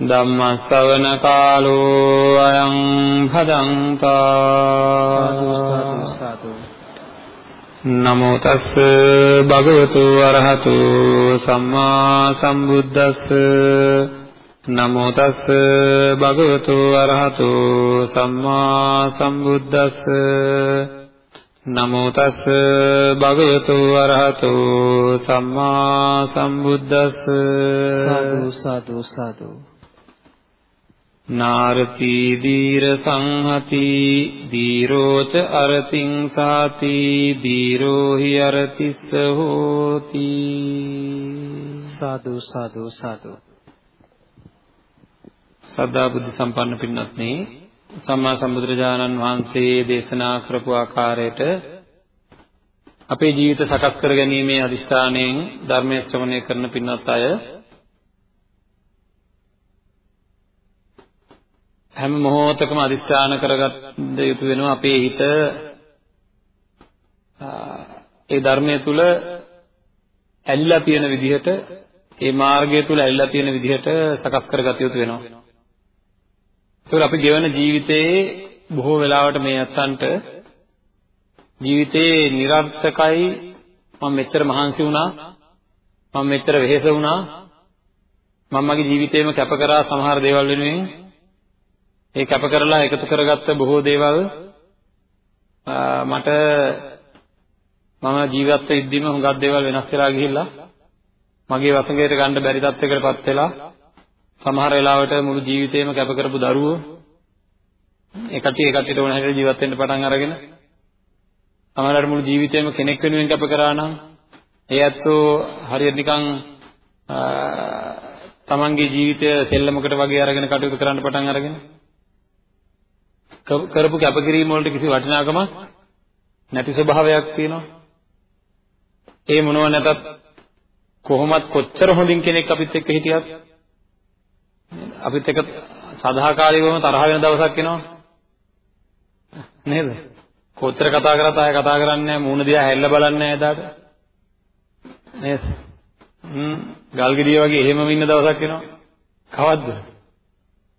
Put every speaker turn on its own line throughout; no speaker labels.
ධම්මස්සවන කාලෝ අයං භදංතා නමෝ තස්ස භගවතු අරහතු සම්මා සම්බුද්දස්ස। නමෝ තස්ස භගවතු අරහතු සම්මා සම්බුද්දස්ස। නමෝ තස්ස භගවතු අරහතු සම්මා සම්බුද්දස්ස।
සාදු සාදු සාදු
නාරති දීර සංහති දීරෝච අරතිං සාති දීරෝ හි අරතිස්ස හෝති
සාදු සාදු සාදු
සදා බුද්ධ සම්පන්න පින්වත්නි සම්මා සම්බුදුරජාණන් වහන්සේ දේශනා කරපු ආකාරයට අපේ ජීවිත සකස් කර ගැනීමේ අදිස්ථාණයෙන් ධර්මය ශ්‍රවණය කරන පින්වත් අය හැම මොහොතකම අදිස්ථාන කරගන්න යුතු වෙනවා අපේ හිත ඒ ධර්මයේ තුල ඇලිලා තියෙන විදිහට ඒ මාර්ගය තුල ඇලිලා තියෙන විදිහට සකස් කරගත යුතු වෙනවා. ඒකෝර අපි ගෙවන ජීවිතයේ බොහෝ වෙලාවට මේ අත්තන්ට ජීවිතේ નિરර්ථකයි මම මෙච්චර මහන්සි වුණා මම මෙච්චර වෙහෙස වුණා මම මගේ ජීවිතේම කැප කරා සමහර දේවල් වෙනුවෙන් ඒ කැප කරලා එකතු කරගත්ත බොහෝ දේවල් මට මම ජීවත් වෙද්දිම හුඟක් දේවල් වෙනස් වෙලා ගිහිල්ලා මගේ වසඟයට ගන්න බැරි තත්යකටපත් වෙලා සමහර වෙලාවට මුළු ජීවිතේම කැප කරපු දරුවෝ ඒ කට්ටිය ඒ කට්ටියට ඕන හැටියට ජීවත් වෙන්න පටන් අරගෙන සමහරවල් මුළු ජීවිතේම කෙනෙක් වෙනුවෙන් කැප කරා නම් ඒ ඇත්තෝ හරියට නිකන් තමන්ගේ ජීවිතය සෙල්ලමකට වගේ අරගෙන කටයුතු කරන්න පටන් අරගෙන කරපු කැපකිරීම වලට කිසි වටිනාකමක් නැති ස්වභාවයක් තියෙනවා. ඒ මොනව නැතත් කොහොමත් කොච්චර හොඳින් කෙනෙක් අපිත් එක්ක හිටියත් අපිත් එක්ක සදාකාලිකවම තරහ වෙන දවසක් එනවා. නේද? කොච්චර කතා කරත් ආයෙ කතා කරන්නේ නැහැ, මූණ දිහා හැල්ල බලන්නේ නැහැ එදාට. නේද? හ්ම් ගල් ගෙඩිය වගේ එහෙමම ඉන්න දවසක් එනවා. කවද්ද?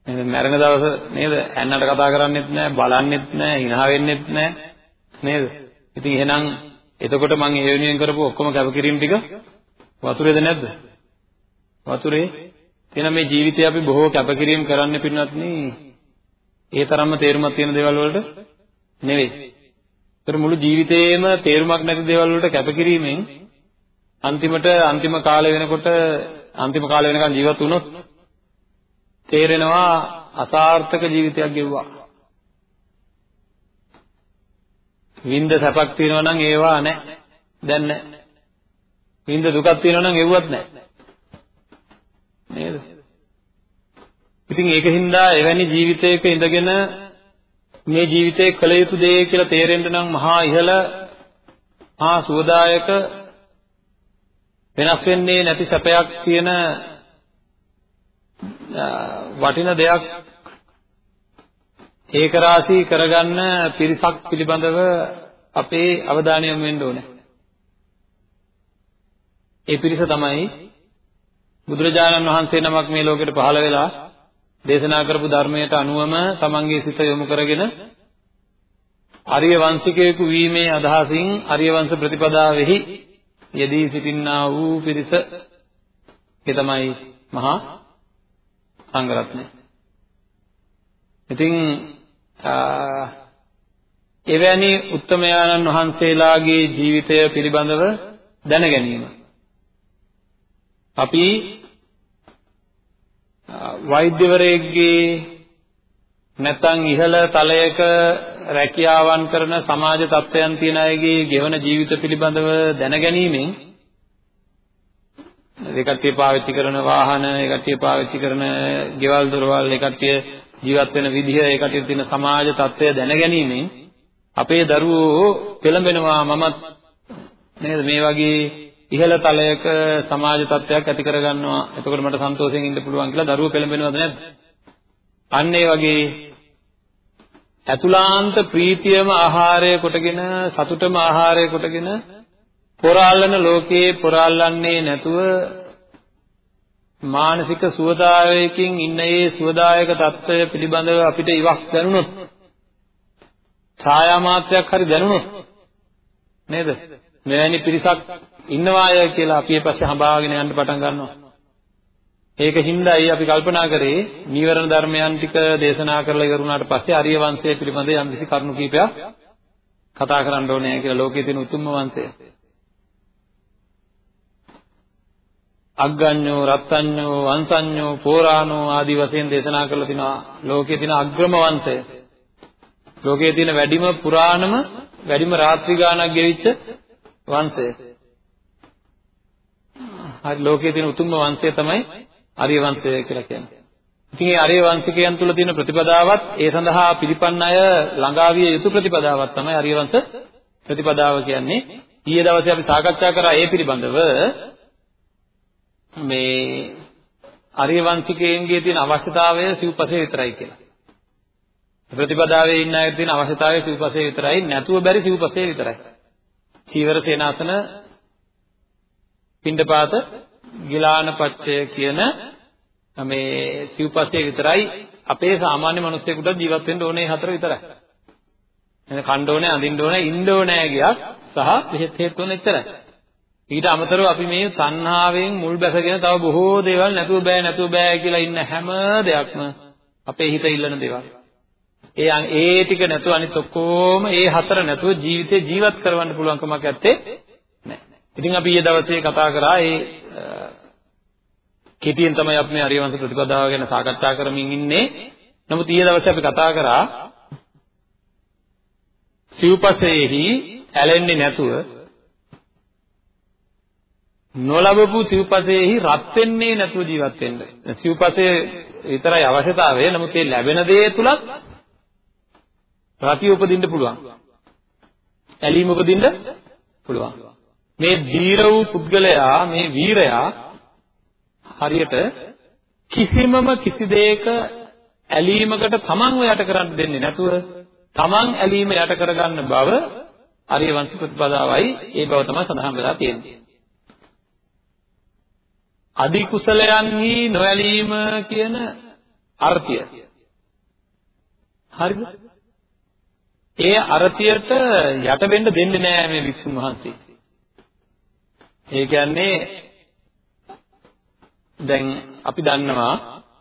නේද? මැරෙන දවස නේද? ඇන්නට කතා කරන්නෙත් නැහැ බලන්නෙත් නැහැ hina වෙන්නෙත් නැහැ නේද? ඉතින් එහෙනම් එතකොට මම ඒ වෙනුවෙන් කරපු ඔක්කොම කැපකිරීම ටික වතුරේද නැද්ද? වතුරේ? එහෙනම් මේ ජීවිතේ අපි බොහෝ කැපකිරීම කරන්න පින්නත් ඒ තරම්ම තේරුමක් තියෙන දේවල් වලට නෙවෙයි. ඒතර මුළු ජීවිතේම තේරුමක් නැති දේවල් වලට කැපකිරීමෙන් අන්තිමට අන්තිම කාලය වෙනකොට අන්තිම කාලය වෙනකන් ජීවත් වුණොත් තේරෙනවා අසාර්ථක ජීවිතයක් ගෙවුවා. විඳ සැපක් තියෙනවා නම් ඒවා නැහැ. දැන් නැහැ. විඳ දුකක් තියෙනවා නම් ඒවත් නැහැ. නේද? ඉතින් ඒකින්ද එවැනි ජීවිතයක ඉඳගෙන මේ ජීවිතේ කළ යුතු දේ කියලා තේරෙන්න නම් මහා ඉහළ මහා සුවදායක වෙනස් වෙන්නේ නැති සැපයක් තියෙන වටින දෙයක් ඒක රාශී කරගන්න පිරිසක් පිළිබඳව අපේ අවධානය යොමු වෙන්න ඕනේ. ඒ පිරිස තමයි බුදුරජාණන් වහන්සේ නමක් මේ ලෝකෙට පහළ වෙලා දේශනා කරපු ධර්මයට අනුවම තමන්ගේ සිත යොමු කරගෙන ආර්ය වංශිකයෙකු වීමේ අදහසින් ආර්ය වංශ ප්‍රතිපදාවෙහි යෙදී සිටින්නා වූ පිරිස ඒ තමයි මහා සංඝරත්නය. ඉතින් එවැනි උත්තමයාණන් වහන්සේලාගේ ජීවිතය පිළිබඳව දැන ගැනීම. අපි වෛද්‍යවරයෙක්ගේ නැත්නම් ඉහළ තලයක රැකියාවන් කරන සමාජ තත්ත්වයන් තියන අයගේ ගෙවන ජීවිත පිළිබඳව දැන ගැනීමෙන් ඒ කට්ටිය පාවිච්චි කරන වාහන, ඒ කට්ටිය පාවිච්චි කරන ගෙවල් දොරවල්, ඒ කට්ටිය ජීවත් වෙන විදිහ ඒකට තියෙන සමාජ තත්ත්වය දැනගැනීමෙන් අපේ දරුවෝ පෙළඹෙනවා මමත් නේද මේ වගේ ඉහළ තලයක සමාජ තත්ත්වයක් ඇති කරගන්නවා. එතකොට මට සන්තෝෂයෙන් ඉන්න පුළුවන් කියලා දරුවෝ පෙළඹෙනවද නැද්ද? අන්න ඒ වගේ අතුලාන්ත ප්‍රීතියම ආහාරය කොටගෙන සතුටම ආහාරය කොටගෙන පොරාලන ලෝකයේ පොරාලන්නේ නැතුව මානසික සුවදායකකින් ඉන්න ඒ සුවදායක తত্ত্বය පිළිබඳව අපිට ඉවක් දැනුනොත් ඡායා මාත්‍රයක් හරි දැනුනොත් නේද? මෙවැනි පිරිසක් ඉන්නවාය කියලා අපි පස්සේ හඹාගෙන යන්න පටන් ගන්නවා. ඒක හිඳයි අපි කල්පනා කරේ නීවරණ ධර්මයන් ටික දේශනා කරලා ඉවරුණාට පස්සේ ආර්ය වංශය පිළිබඳ යම්කිසි කරුණු කීපයක් කතා කරන්න ඕනේ කියලා ලෝකයේ තියෙන උතුම්ම වංශය. අග්ගඤ්ඤෝ රත්ත්‍ඤ්ඤෝ වංශඤ්ඤෝ පෝරාණෝ ආදී වශයෙන් දේශනා කරලා තිනවා ලෝකයේ තියෙන අග්‍රම වංශය. ලෝකයේ තියෙන වැඩිම පුරාණම වැඩිම රාත්‍රී ගානක් ගෙවිච්ච වංශය. හරි ලෝකයේ තියෙන උතුම්ම වංශය තමයි ආර්ය වංශය කියලා කියන්නේ. ඉතින් මේ ආර්ය වංශිකයන් තුල තියෙන ප්‍රතිපදාවත් ඒ සඳහා පිළිපන්න අය ළඟාවිය යුතු ප්‍රතිපදාවක් තමයි ආර්ය වංශ ප්‍රතිපදාව කියන්නේ. ඊයේ දවසේ අපි සාකච්ඡා කරා ඒ පිළිබඳව මේ අරියවංශිකයන්ගේ තියෙන අවශ්‍යතාවය සිව්පසේ විතරයි කියලා. ප්‍රතිපදාවේ ඉන්න අයට තියෙන අවශ්‍යතාවය සිව්පසේ විතරයි නැතුව බැරි සිව්පසේ විතරයි. චීවර සේනාසන පිණ්ඩපාත ගිලානපච්චය කියන මේ සිව්පසේ විතරයි අපේ සාමාන්‍ය මිනිස්සුෙකුට ජීවත් වෙන්න ඕනේ හතර විතරයි. එතන කණ්ඩ ඕනේ, අඳින්න ඕනේ, ඉන්න ඕනේ ගියක් සහ බෙහෙත් හේත් ඕනේ එච්චරයි. ඊට අමතරව අපි මේ තණ්හාවෙන් මුල් බැසගෙන තව බොහෝ දේවල් නැතුව බෑ නැතුව බෑ කියලා ඉන්න හැම දෙයක්ම අපේ හිත ඉල්ලන දේවල්. ඒ ඒ ටික නැතුව අනිත් ඔක්කොම ඒ හතර නැතුව ජීවිතේ ජීවත් කරවන්න පුළුවන් කමක් නැත්තේ නැහැ. ඉතින් අපි ඊයේ දවසේ කතා කරා ඒ කෙටියෙන් තමයි අපි මේ අරියවංශ ප්‍රතිපදාව ගැන සාකච්ඡා කරමින් ඉන්නේ. නමුත් ඊයේ දවසේ අපි කතා කරා සිව්පසේහි ඇලෙන්නේ නැතුව නොලබපු සිව්පසේහි රත් වෙන්නේ නැතුව ජීවත් වෙන්න. සිව්පසේ විතරයි අවශ්‍යතාවය. නමුත් ඒ ලැබෙන දේ තුලත් රතිය උපදින්න පුළුවන්. ඇලීම උපදින්න පුළුවන්. මේ ධීර වූ පුද්ගලයා මේ වීරයා හරියට කිසිමම කිසි දෙයක ඇලීමකට තමන්ව යට කරන්න දෙන්නේ නැතුව තමන් ඇලීම යට කරගන්න බව අරියවංශ ප්‍රතිපදාවයි ඒ බව තමයි සඳහන් වෙලා තියෙන්නේ. අදි කුසලයන්හි නොඇලීම කියන අර්ථය. හරිද? ඒ අර්ථයට යට වෙන්න දෙන්නේ නැහැ මේ වික්ෂුන් වහන්සේ. ඒ කියන්නේ දැන් අපි දන්නවා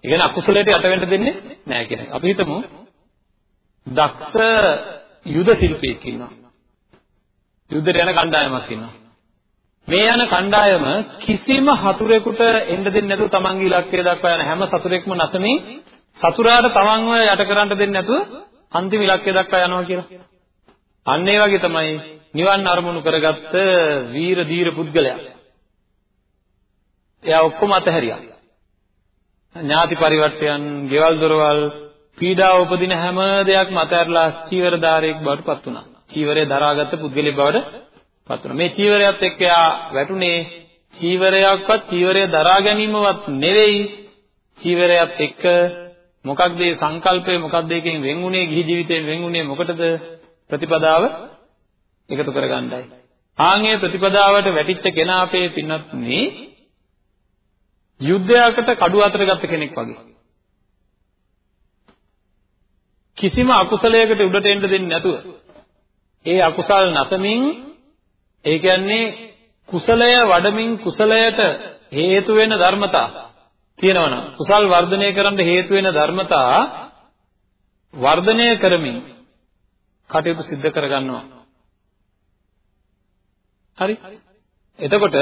ඒ කියන්නේ අකුසලයට යට වෙන්න දෙන්නේ නැහැ කියන එක. අපි හිතමු දක්ෂ යුද ශිල්පියෙක් ඉන්නවා. යුද්ධයට යන කණ්ඩායමක් ඉන්නවා. මේ යන කණ්ඩායම කිසිම හතුරෙකුට එන්න දෙන්නේ නැතුව තමන්ගේ ඉලක්කය දක්වා යන හැම සතුරෙක්ම නැසමින් සතුරාට තමන්ව යට කරන්න දෙන්නේ නැතුව අන්තිම ඉලක්කය දක්වා යනවා කියලා. අන්න ඒ වගේ තමයි නිවන් අරමුණු කරගත්ත වීර දීර පුද්ගලයා. එයා ඔක්කොම අතහැරියා. ඥාති පරිවර්තයන්, ගෙවල් දොරවල්, පීඩාව උපදින හැම දෙයක්ම අතහැරලා චීවරධාරයෙක් බවට පත් වුණා. චීවරය දරාගත්ත පුද්ගලයෙක් බවට පත් වුණා. මේ චීවරයත් එක්ක එයා වැටුනේ චීවරයක්වත් චීවරය දරා ගැනීමවත් නෙවෙයි. චීවරයත් එක්ක මොකක්ද මේ සංකල්පය මොකක්ද එකෙන් වෙන්ුනේ ගිහි ජීවිතයෙන් වෙන්ුනේ මොකටද ප්‍රතිපදාව එකතු කරගන්නයි. ආන්ගේ ප්‍රතිපදාවට වැටිච්ච කෙනා අපේ පින්නත් මේ යුද්ධයකට කඩු අතර ගත්ත කෙනෙක් වගේ. කිසිම අකුසලයකට උඩට එන්න දෙන්නේ නැතුව ඒ අකුසල් නැසමින් ඒ කියන්නේ කුසලය වඩමින් කුසලයට හේතු වෙන ධර්මතා තියෙනවනම් කුසල් වර්ධනය කරන්න හේතු වෙන ධර්මතා වර්ධනය කරමින් කටයුතු සිද්ධ කරගන්නවා. හරි? එතකොට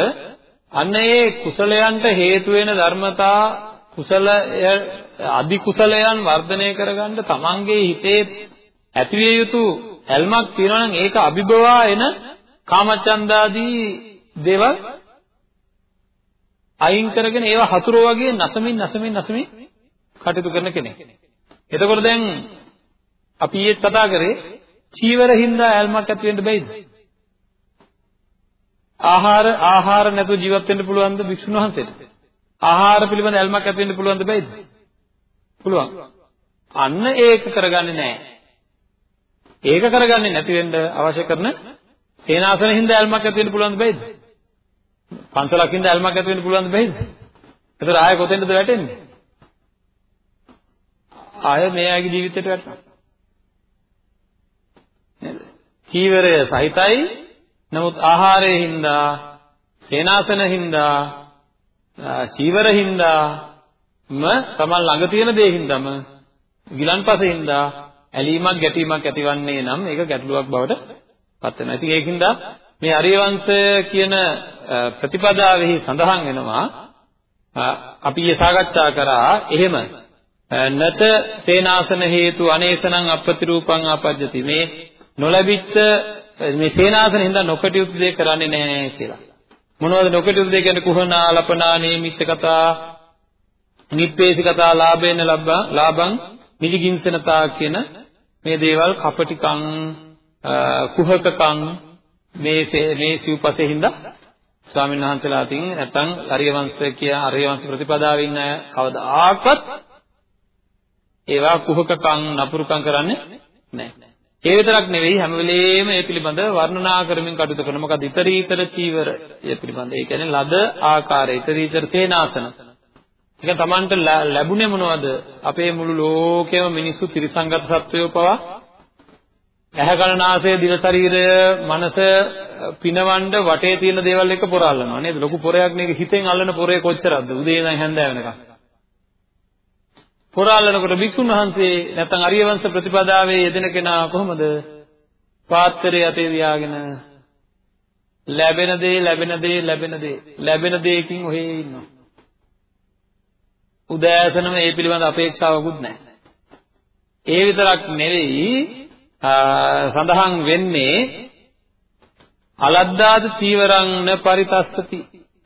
අන්න ඒ කුසලයන්ට හේතු වෙන ධර්මතා කුසලය අධි කුසලයන් වර්ධනය කරගන්න තමන්ගේ හිතේ ඇතිවිය යුතු ඇල්මක් තියෙනවා නම් ඒක අභිබවා එන කාමචන්දාදී දේවල් අයින් කරගෙන ඒවා හතුරෝ වගේ නැසමින් නැසමින් නැසමින් කටයුතු කරන කෙනෙක්. එතකොට දැන් අපි ඊයේ කතා කරේ චීවර හින්දා ඇල්මක් ඇති වෙන්න බැයිද? ආහාර ආහාර නැතුව ජීවත් වෙන්න පුළුවන්ද භික්ෂුන් වහන්සේට? ආහාර පිළිබඳ ඇල්මක් ඇති වෙන්න පුළුවන්ද බැයිද? පුළුවන්. අන්න ඒක කරගන්නේ නැහැ. ඒක කරගන්නේ නැති වෙන්න අවශ්‍ය කරන සේනාසන හින්දා ඇල්මක් ඇති වෙන්න පුළුවන්ද බැයිද? පන්සලක් හින්දා ඇල්මක් ඇති වෙන්න පුළුවන්ද බැයිද? ඒතර ආයෙ කොතෙන්ද වැටෙන්නේ? ආයෙ මේ අයගේ ජීවිතයට වැටෙනවා. නේද? චීවරය සහිතයි නමුත් ආහාරයේ හින්දා සේනාසන හින්දා චීවර හින්දාම තමන් ළඟ තියෙන දේ හින්දාම ගිලන්පසින්දා ඇලීමක් ගැටීමක් ඇතිවන්නේ නම් ඒක ගැටලුවක් බවට පත් වෙනවා. ඉතින් ඒකින්ද මේ අරියවංශය කියන ප්‍රතිපදාවෙහි සඳහන් වෙනවා අපි ඊයේ සාකච්ඡා කරා එහෙම නත සේනාසන හේතු අනේසනං අප්‍රතිරූපං ආපජ්ජති මේ නොලැබිච්ච මේ සේනාසන හින්දා නොකටයුතු දෙයක් කරන්නේ නැහැ කියලා. මොනවද නොකටයුතු දෙයක් කියන්නේ කුහනා ලපනා නේමිත් කතා නිප්පේසි කතා ලාභේන ලබ්බා ලාභං මිලිගින්සනතා කියන මේ දේවල් කපටිකම් කුහකකම් මේ මේ සිව්පසේ හින්දා ස්වාමීන් වහන්සේලා අතින් නැත්තම් අරිය වංශය කිය අරිය වංශ ප්‍රතිපදාවේ ඉන්න අය කවදාකවත් ඒවා කුහකකම් නපුරුකම් කරන්නේ නැහැ. ඒ විතරක් නෙවෙයි හැම වෙලේම මේ පිළිබඳ වර්ණනා කරමින් කටයුතු කරන. මොකද ඊතරීතර චීවර ඒ පිළිබඳ. ඒ කියන්නේ ලද ආකාරය ඊතරීතර තේනාසන. ඒක තමන්ට ලැබුණේ මොනවද? අපේ මුළු ලෝකෙම මිනිස්සු ත්‍රිසංගත සත්වයෝ පවා ඇහැ කන නාසය දිව ශරීරය මනස පිනවන්න වටේ තියෙන දේවල් එක පොරාලනවා නේද ලොකු පොරයක් නේ හිතෙන් අල්ලන පොරේ කොච්චරද උදේ ඉඳන් හැන්දෑව වෙනකම් පොරාලනකොට භික්ෂුන් වහන්සේ නැත්නම් අරිය වංශ ප්‍රතිපදාවේ යෙදෙන කෙනා කොහොමද? පාත්‍රය අතේ තියාගෙන ලැබෙන දේ ලැබෙන දේ ලැබෙන දේ ලැබෙන දේකින් ඔහේ ඉන්නවා. උදෑසනම ඒ පිළිබඳ අපේක්ෂාවකුත් නැහැ. ඒ විතරක් නෙවෙයි සඳහන් වෙන්නේ අලද්දාද චීවරං න පරිතස්සති.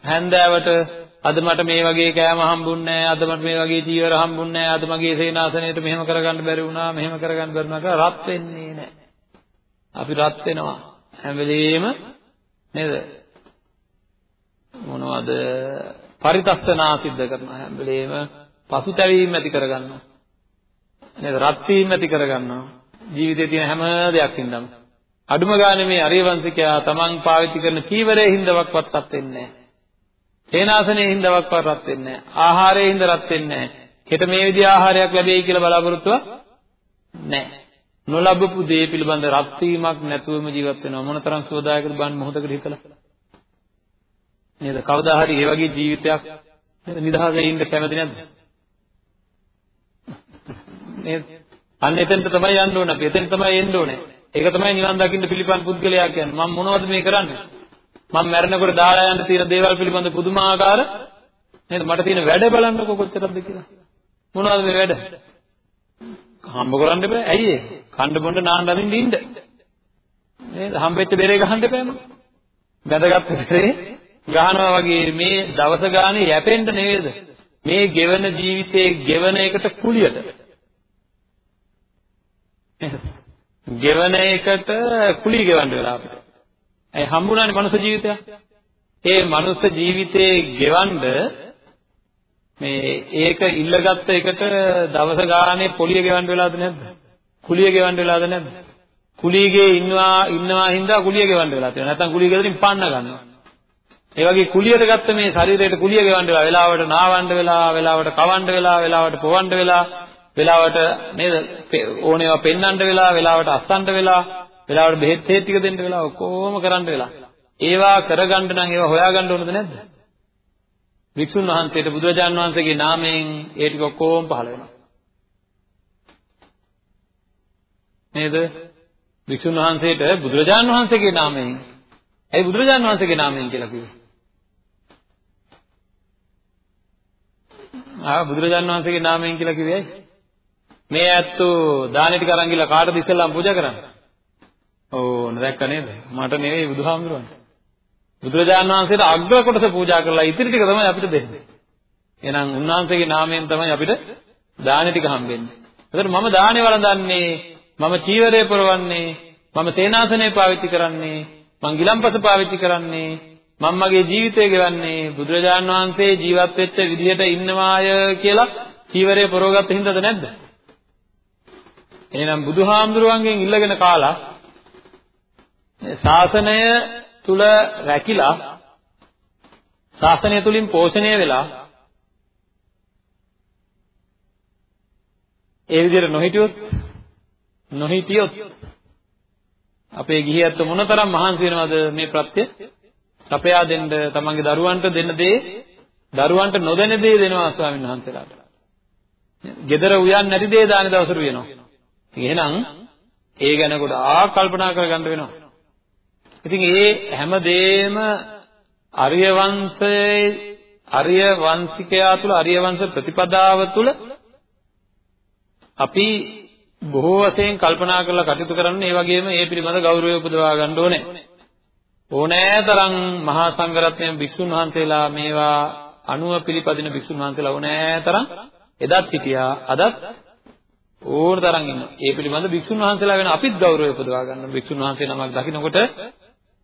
හැන්දෑවට අද මට මේ වගේ කෑම හම්බුන්නේ නැහැ අද මට මේ වගේ චීවර හම්බුන්නේ නැහැ අද මගේ සේනාසනයට මෙහෙම කරගන්න බැරි වුණා මෙහෙම කරගන්න බැරි වුණා කියලා රත් වෙන්නේ නැහැ අපි රත් වෙනවා. හැම වෙලෙම නේද? මොනවද? පරිතස්සනා සිද්ධ කරනවා. හැම වෙලෙම පසුතැවීම ඇති කරගන්නවා. නේද? රත් වීම ඇති කරගන්නවා. ජීවිතේ තියෙන හැම දෙයක්ින්දම අඩුම ගානේ මේ අරියවංශිකයා තමන් පාවිච්චි කරන චීවරයේ හින්දවක්වත් රත් වෙන්නේ නැහැ සේනාසනයේ හින්දාවක් රත් වෙන්නේ නැහැ. ආහාරයේ හින්දා රත් වෙන්නේ නැහැ. හෙට මේ විදිහ ආහාරයක් ලැබෙයි කියලා බලාපොරොත්තුවක් නැහැ. නොලබපු දේ පිළිබඳ රත් වීමක් නැතුවම ජීවත් වෙනවා. මොනතරම් සෝදායකද බන් මොහොතකට හිතලා. නේද? කවදා හරි මේ වගේ ජීවිතයක් නේද නිදහසේ ඉන්න කැමති නැද්ද? නේද? අන්න එතෙන්ට තමයි යන්න ඕන අපි. එතෙන් තමයි එන්න ඕනේ. ඒක තමයි නිවන් දකින්න පිළිපන් පුද්ගලයා කියන්නේ. මම මොනවද මේ කරන්නේ? මම මැරෙනකොට දාලා යන්න තියෙන දේවල් පිළිබඳ පුදුමාකාර නේද? මට තියෙන වැඩ බලන්නකො කොච්චරද කියලා. මොනවද මේ වැඩ? හම්බ කරන්න බෑ. ඇයි ඒ? කණ්ඩ බොන්න නාන්න අදින්න ඉන්න. නේද? හම්බෙච්ච බෙරේ ගහන්න එපා මම වැදගත් බෙරේ ගහනවා වගේ මේ දවස ගානේ යැපෙන්න නේද? මේ ගෙවන ජීවිතේ ගෙවන එකට කුලියට ගෙවන එකට කුලිය ගෙවන්න වෙලා අපිට ඒ හම්බුණානේ මනුස්ස ජීවිතයක්. ඒ මනුස්ස ජීවිතේ ගෙවන්න මේ ඒක ඉල්ලගත්ත එකට දවස ගානේ පොලිය ගෙවන්න වෙලාද නැද්ද? කුලිය ගෙවන්න වෙලාද නැද්ද? කුලියගේ ඉන්නවා ඉන්නවා හින්දා කුලිය ගෙවන්න වෙලා තියෙනවා. නැත්නම් කුලිය ගෙදරින් පන්න ගන්නවා. ඒ වගේ කුලියට ගත්ත මේ ශරීරයට කුලිය ගෙවන්න වෙලා වෙලාවට නාවන්න වෙලා වෙලාවට කවන්න වෙලා වෙලාවට පොවන්න වෙලා වෙලාවට නේද ඕනේවා පෙන්වන්න වෙලා වෙලාවට අස්සන්න වෙලා වෙලාවට බෙහෙත් හේත් ටික දෙන්න වෙලා ඔක්කොම කරන්න වෙලා. ඒවා කරගන්න නම් ඒවා හොයාගන්න ඕනද නැද්ද? වික්ෂුන් වහන්සේට බුදුරජාන් වහන්සේගේ නාමයෙන් ඒ ටික ඔක්කොම පහළ වෙනවා. නේද? වික්ෂුන් වහන්සේට බුදුරජාන් වහන්සේගේ නාමයෙන් ඇයි බුදුරජාන් වහන්සේගේ නාමයෙන් කියලා කිව්වේ? ආ බුදුරජාන් වහන්සේගේ නාමයෙන් කියලා කිව්වේ ඇයි? මේ ඇත්තෝ දාන ටික අරන් ගිහලා කාටද ඉස්සෙල්ලාම පූජා කරන්නේ? ඕන දැක්ක නේද? මට නෙවෙයි බුදුහාමුදුරනේ. බුදුරජාණන් වහන්සේට අග්‍ර කොටස පූජා කරලා ඉතිරි ටික තමයි අපිට දෙන්නේ. එහෙනම් උන්වහන්සේගේ නාමයෙන් තමයි අපිට දාන ටික හම්බෙන්නේ. එතකොට මම දානේ වළඳන්නේ මම චීවරය පුරවන්නේ මම සේනාසනය පාවිච්චි කරන්නේ මං ගිලම්පස පාවිච්චි කරන්නේ මම මගේ ජීවිතය ගෙවන්නේ බුදුරජාන් වහන්සේ ජීවත් වෙච්ච විදිහට ඉන්නවාය කියලා චීවරය පුරවගත්ත හින්දාද නැද්ද? එහෙනම් බුදුහාමුදුරුවන්ගෙන් ඉල්ලගෙන කාලා ශාසනය තුල රැකිලා ශාසනය තුලින් පෝෂණය වෙලා ඒ විදිහට නොහිටියොත් නොහිටියොත් අපේ ගිහියත් මොනතරම් මහන්සි වෙනවද මේ ප්‍රත්‍ය සපයා දෙන්න තමන්ගේ දරුවන්ට දෙන්න දේ දරුවන්ට නොදෙන දේ දෙනවා ස්වාමීන් වහන්සේලාට. gedara උයන් නැති දේ දාන දවසට වෙනවා. එහෙනම් ඒ ගැන ගොඩාක් කල්පනා කරගන්න වෙනවා. ඉතින් ඒ හැම දෙෙම ආර්ය වංශයේ ආර්ය වංශිකයා තුල ආර්ය වංශ ප්‍රතිපදාව තුල අපි බොහෝ වශයෙන් කල්පනා කරලා කටයුතු කරන්න ඒ වගේම ඒ පිළිබඳ ගෞරවය උපදවා ගන්න ඕනේ. ඕනෑතරම් මහා සංඝරත්නය භික්ෂුන් වහන්සේලා මේවා අනුව පිළිපදින භික්ෂුන් වහන්සේලා ඕනෑතරම් එදත් හිටියා අදත් ඕනතරම් ඉන්නවා. ඒ පිළිබඳ භික්ෂුන් වහන්සේලා ගැන අපිත් ගෞරවය උපදවා ගන්න. භික්ෂුන් වහන්සේ නමක් දකින්නකොට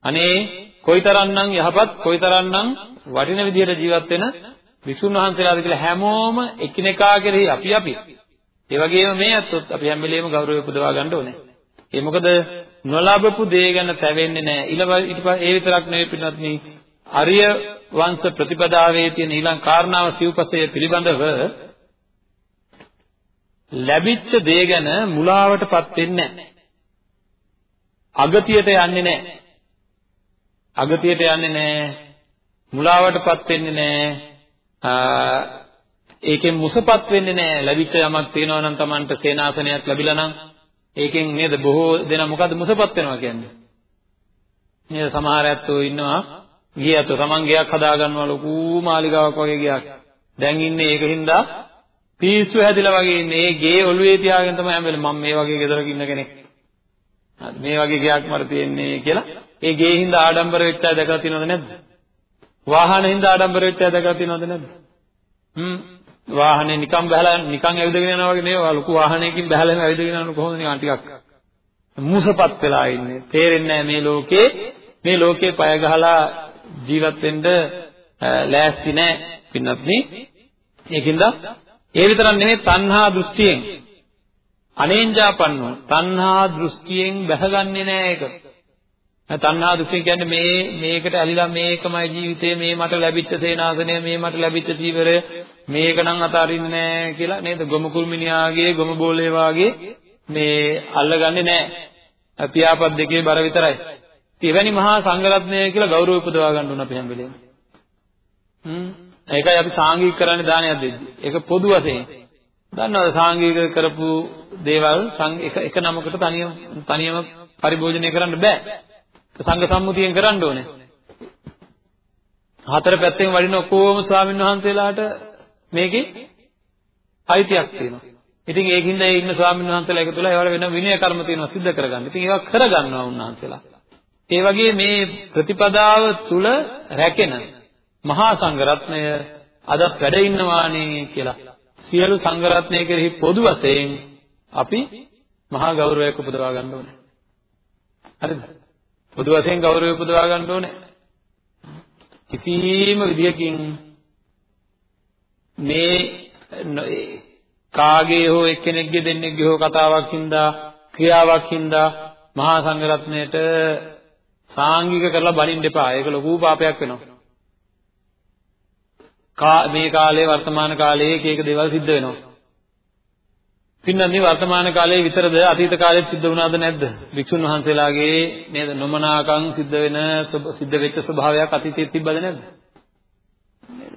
අනේ කොයිතරම්නම් යහපත් කොයිතරම්නම් වටින විදිහට ජීවත් වෙන භික්ෂුන් වහන්සේලාද කියලා හැමෝම එකිනෙකා කෙරෙහි අපි අපි ඒ වගේම මේ අත්ොත් අපි හැම වෙලෙම ගෞරවය උපදවා ගන්න ඕනේ. ඒ මොකද නොලබපු දේ ගැන තැවෙන්නේ නැහැ. ඊළඟ ඒ විතරක් නෙවෙයි පිටත්නි අරිය වංශ ප්‍රතිපදාවේ තියෙන ඊළඟ කාරණාව සිව්පසය පිළිබඳව ලැබිච්ච දේ ගැන මුලාවටපත් වෙන්නේ නැහැ. අගතියට යන්නේ නැහැ. අගතියට යන්නේ නැහැ. මුලාවටපත් වෙන්නේ නැහැ. ඒකෙන් මුසපත් වෙන්නේ නැහැ. ලැබිච්ච යමක් තියෙනවා නම් Tamanට සේනාසනයක් ලැබිලා නම් ඒකෙන් නේද බොහෝ දෙනා මොකද්ද මුසපත් වෙනවා කියන්නේ? නේද සමහර ඇත්තෝ ඉන්නවා ගියත් තමන් ගයක් හදා ගන්නවා ලොකු මාලිගාවක් වගේ ගයක්. දැන් ඉන්නේ ඒකින්ද පිස්සු හැදිලා වගේ ඉන්නේ. ඒ ගේ ඔළුවේ තියාගෙන තමයි හැම වෙලේම මම මේ වගේ ගෙදරක ඉන්න කෙනෙක්. මේ වගේ ගයක් මට තියෙන්නේ කියලා ඒ ගේ හින්දා ආඩම්බර වෙච්ච අය දැකලා තියෙනවද නැද්ද? වාහනේ හින්දා ආඩම්බර වෙච්ච අය දැකලා තියෙනවද නැද්ද? හ්ම් වාහනේ නිකන් බහලා නිකන් ඇවිදගෙන යනවා වගේ නෙවෙයි ලොකු වාහනයකින් බහලාම ඇවිදගෙන යනකොට කොහොමද නිකන් ටිකක් මුසපත් වෙලා ඉන්නේ තේරෙන්නේ මේ ලෝකේ මේ ලෝකේ පය ගහලා ජීවත් වෙන්න ලෑස්ති නැහැ පින්නත් නේ ඒකින්ද ඒ විතරක් නෙමෙයි තණ්හා දෘෂ්ටියෙන්. අනේන්ජාපන්නෝ තණ්හා දෘෂ්ටියෙන් බැහැගන්නේ නැහැ ඒක. තණ්හා දෘෂ්ටිය කියන්නේ මේ මේකට ඇලිලා මේකමයි ජීවිතේ මේ මට ලැබිච්ච සේනාසනය මේ මට ලැබිච්ච චීවරය මේක නම් අතාරින්නේ නැහැ කියලා නේද? ගොමු කුල්මිනියාගේ ගොමු බෝලේ වාගේ මේ අල්ලගන්නේ නැහැ පියාපත් දෙකේ බර විතරයි. එවැනි මහා සංඝරත්නය කියලා ගෞරව උපදවා ගන්න ඕන අපි හැම වෙලේම. හ්ම්. ඒකයි අපි සාංගික කරන්නේ දානයක් දෙද්දි ඒක පොදු වශයෙන් දන්නවද සාංගික කරපු දේවල් එක එක නමකට තනියම තනියම පරිභෝජනය කරන්න බෑ සංඝ සම්මුතියෙන් කරන්න ඕනේ. හතර පැත්තෙන් වඩින ඔක්කොම ස්වාමින් වහන්සේලාට මේකේ අයිතියක් තියෙනවා. ඉතින් ඒකින්ද ඒ ඉන්න ස්වාමින් වහන්සේලා එක තුල ඒවල වෙන විනය කර්ම තියෙනවා සිද්ධ කරගන්න. ඉතින් ඒවා කරගන්නවා උන්වහන්සේලා. ඒ වගේ මේ ප්‍රතිපදාව තුල රැකෙන මහා සංඝරත්නය අදත් වැඩ ඉන්නවානේ කියලා සියලු සංඝරත්නය කෙරෙහි පොදු වශයෙන් අපි මහා ගෞරවයක් උපදවා ගන්න ඕනේ. හරිද? පොදු වශයෙන් ගෞරවය උපදවා ගන්න ඕනේ. කිසිම විදියකින් මේ කාගේ හෝ එක්කෙනෙක්ගේ දෙන්නෙක්ගේ හෝ කතාවක් හින්දා ක්‍රියාවක් හින්දා මහා සංඝරත්නයට සාංගික කරලා බනින්න එපා. ඒක ලොකු පාපයක් වෙනවා. මේ කාලේ වර්තමාන කාලේ එක එක දේවල් සිද්ධ වෙනවා. පින්නන්නේ වර්තමාන කාලයේ විතරද අතීත කාලෙත් සිද්ධ වුණාද නැද්ද? වික්ෂුන් වහන්සේලාගේ නේද නොමනාකම් සිද්ධ වෙන සිද්ධ වෙච්ච ස්වභාවයක් අතීතයේ තිබ්බද නැද්ද?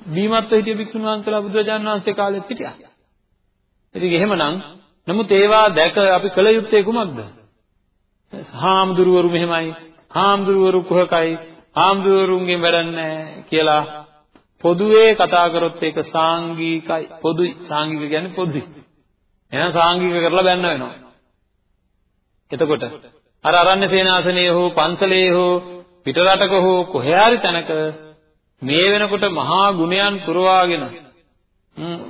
බීමත්ව හිටිය වික්ෂුන් වහන්සේලා බුදුරජාණන් වහන්සේ කාලෙත් හිටියා. ඉතින් එහෙමනම් නමුත් ඒවා දැක අපි කල යුත්තේ කුමක්ද? හාමුදුරුවරු මෙහෙමයි, හාමුදුරුවරු කුහකයි, හාමුදුරුවරුන්ගෙන් වැඩන්නේ කියලා පොදුවේ කතා කරොත් ඒක සාංගිකයි. පොදුයි. සාංගික කියන්නේ පොදුයි. එහෙනම් සාංගික කරලා බැන්න වෙනවා. එතකොට අර අරණ්‍ය සේනාසනයේ හෝ පන්සලේ හෝ පිටරටක හෝ කොහේ හරි තැනක මේ වෙනකොට මහා ගුණයන් පුරවාගෙන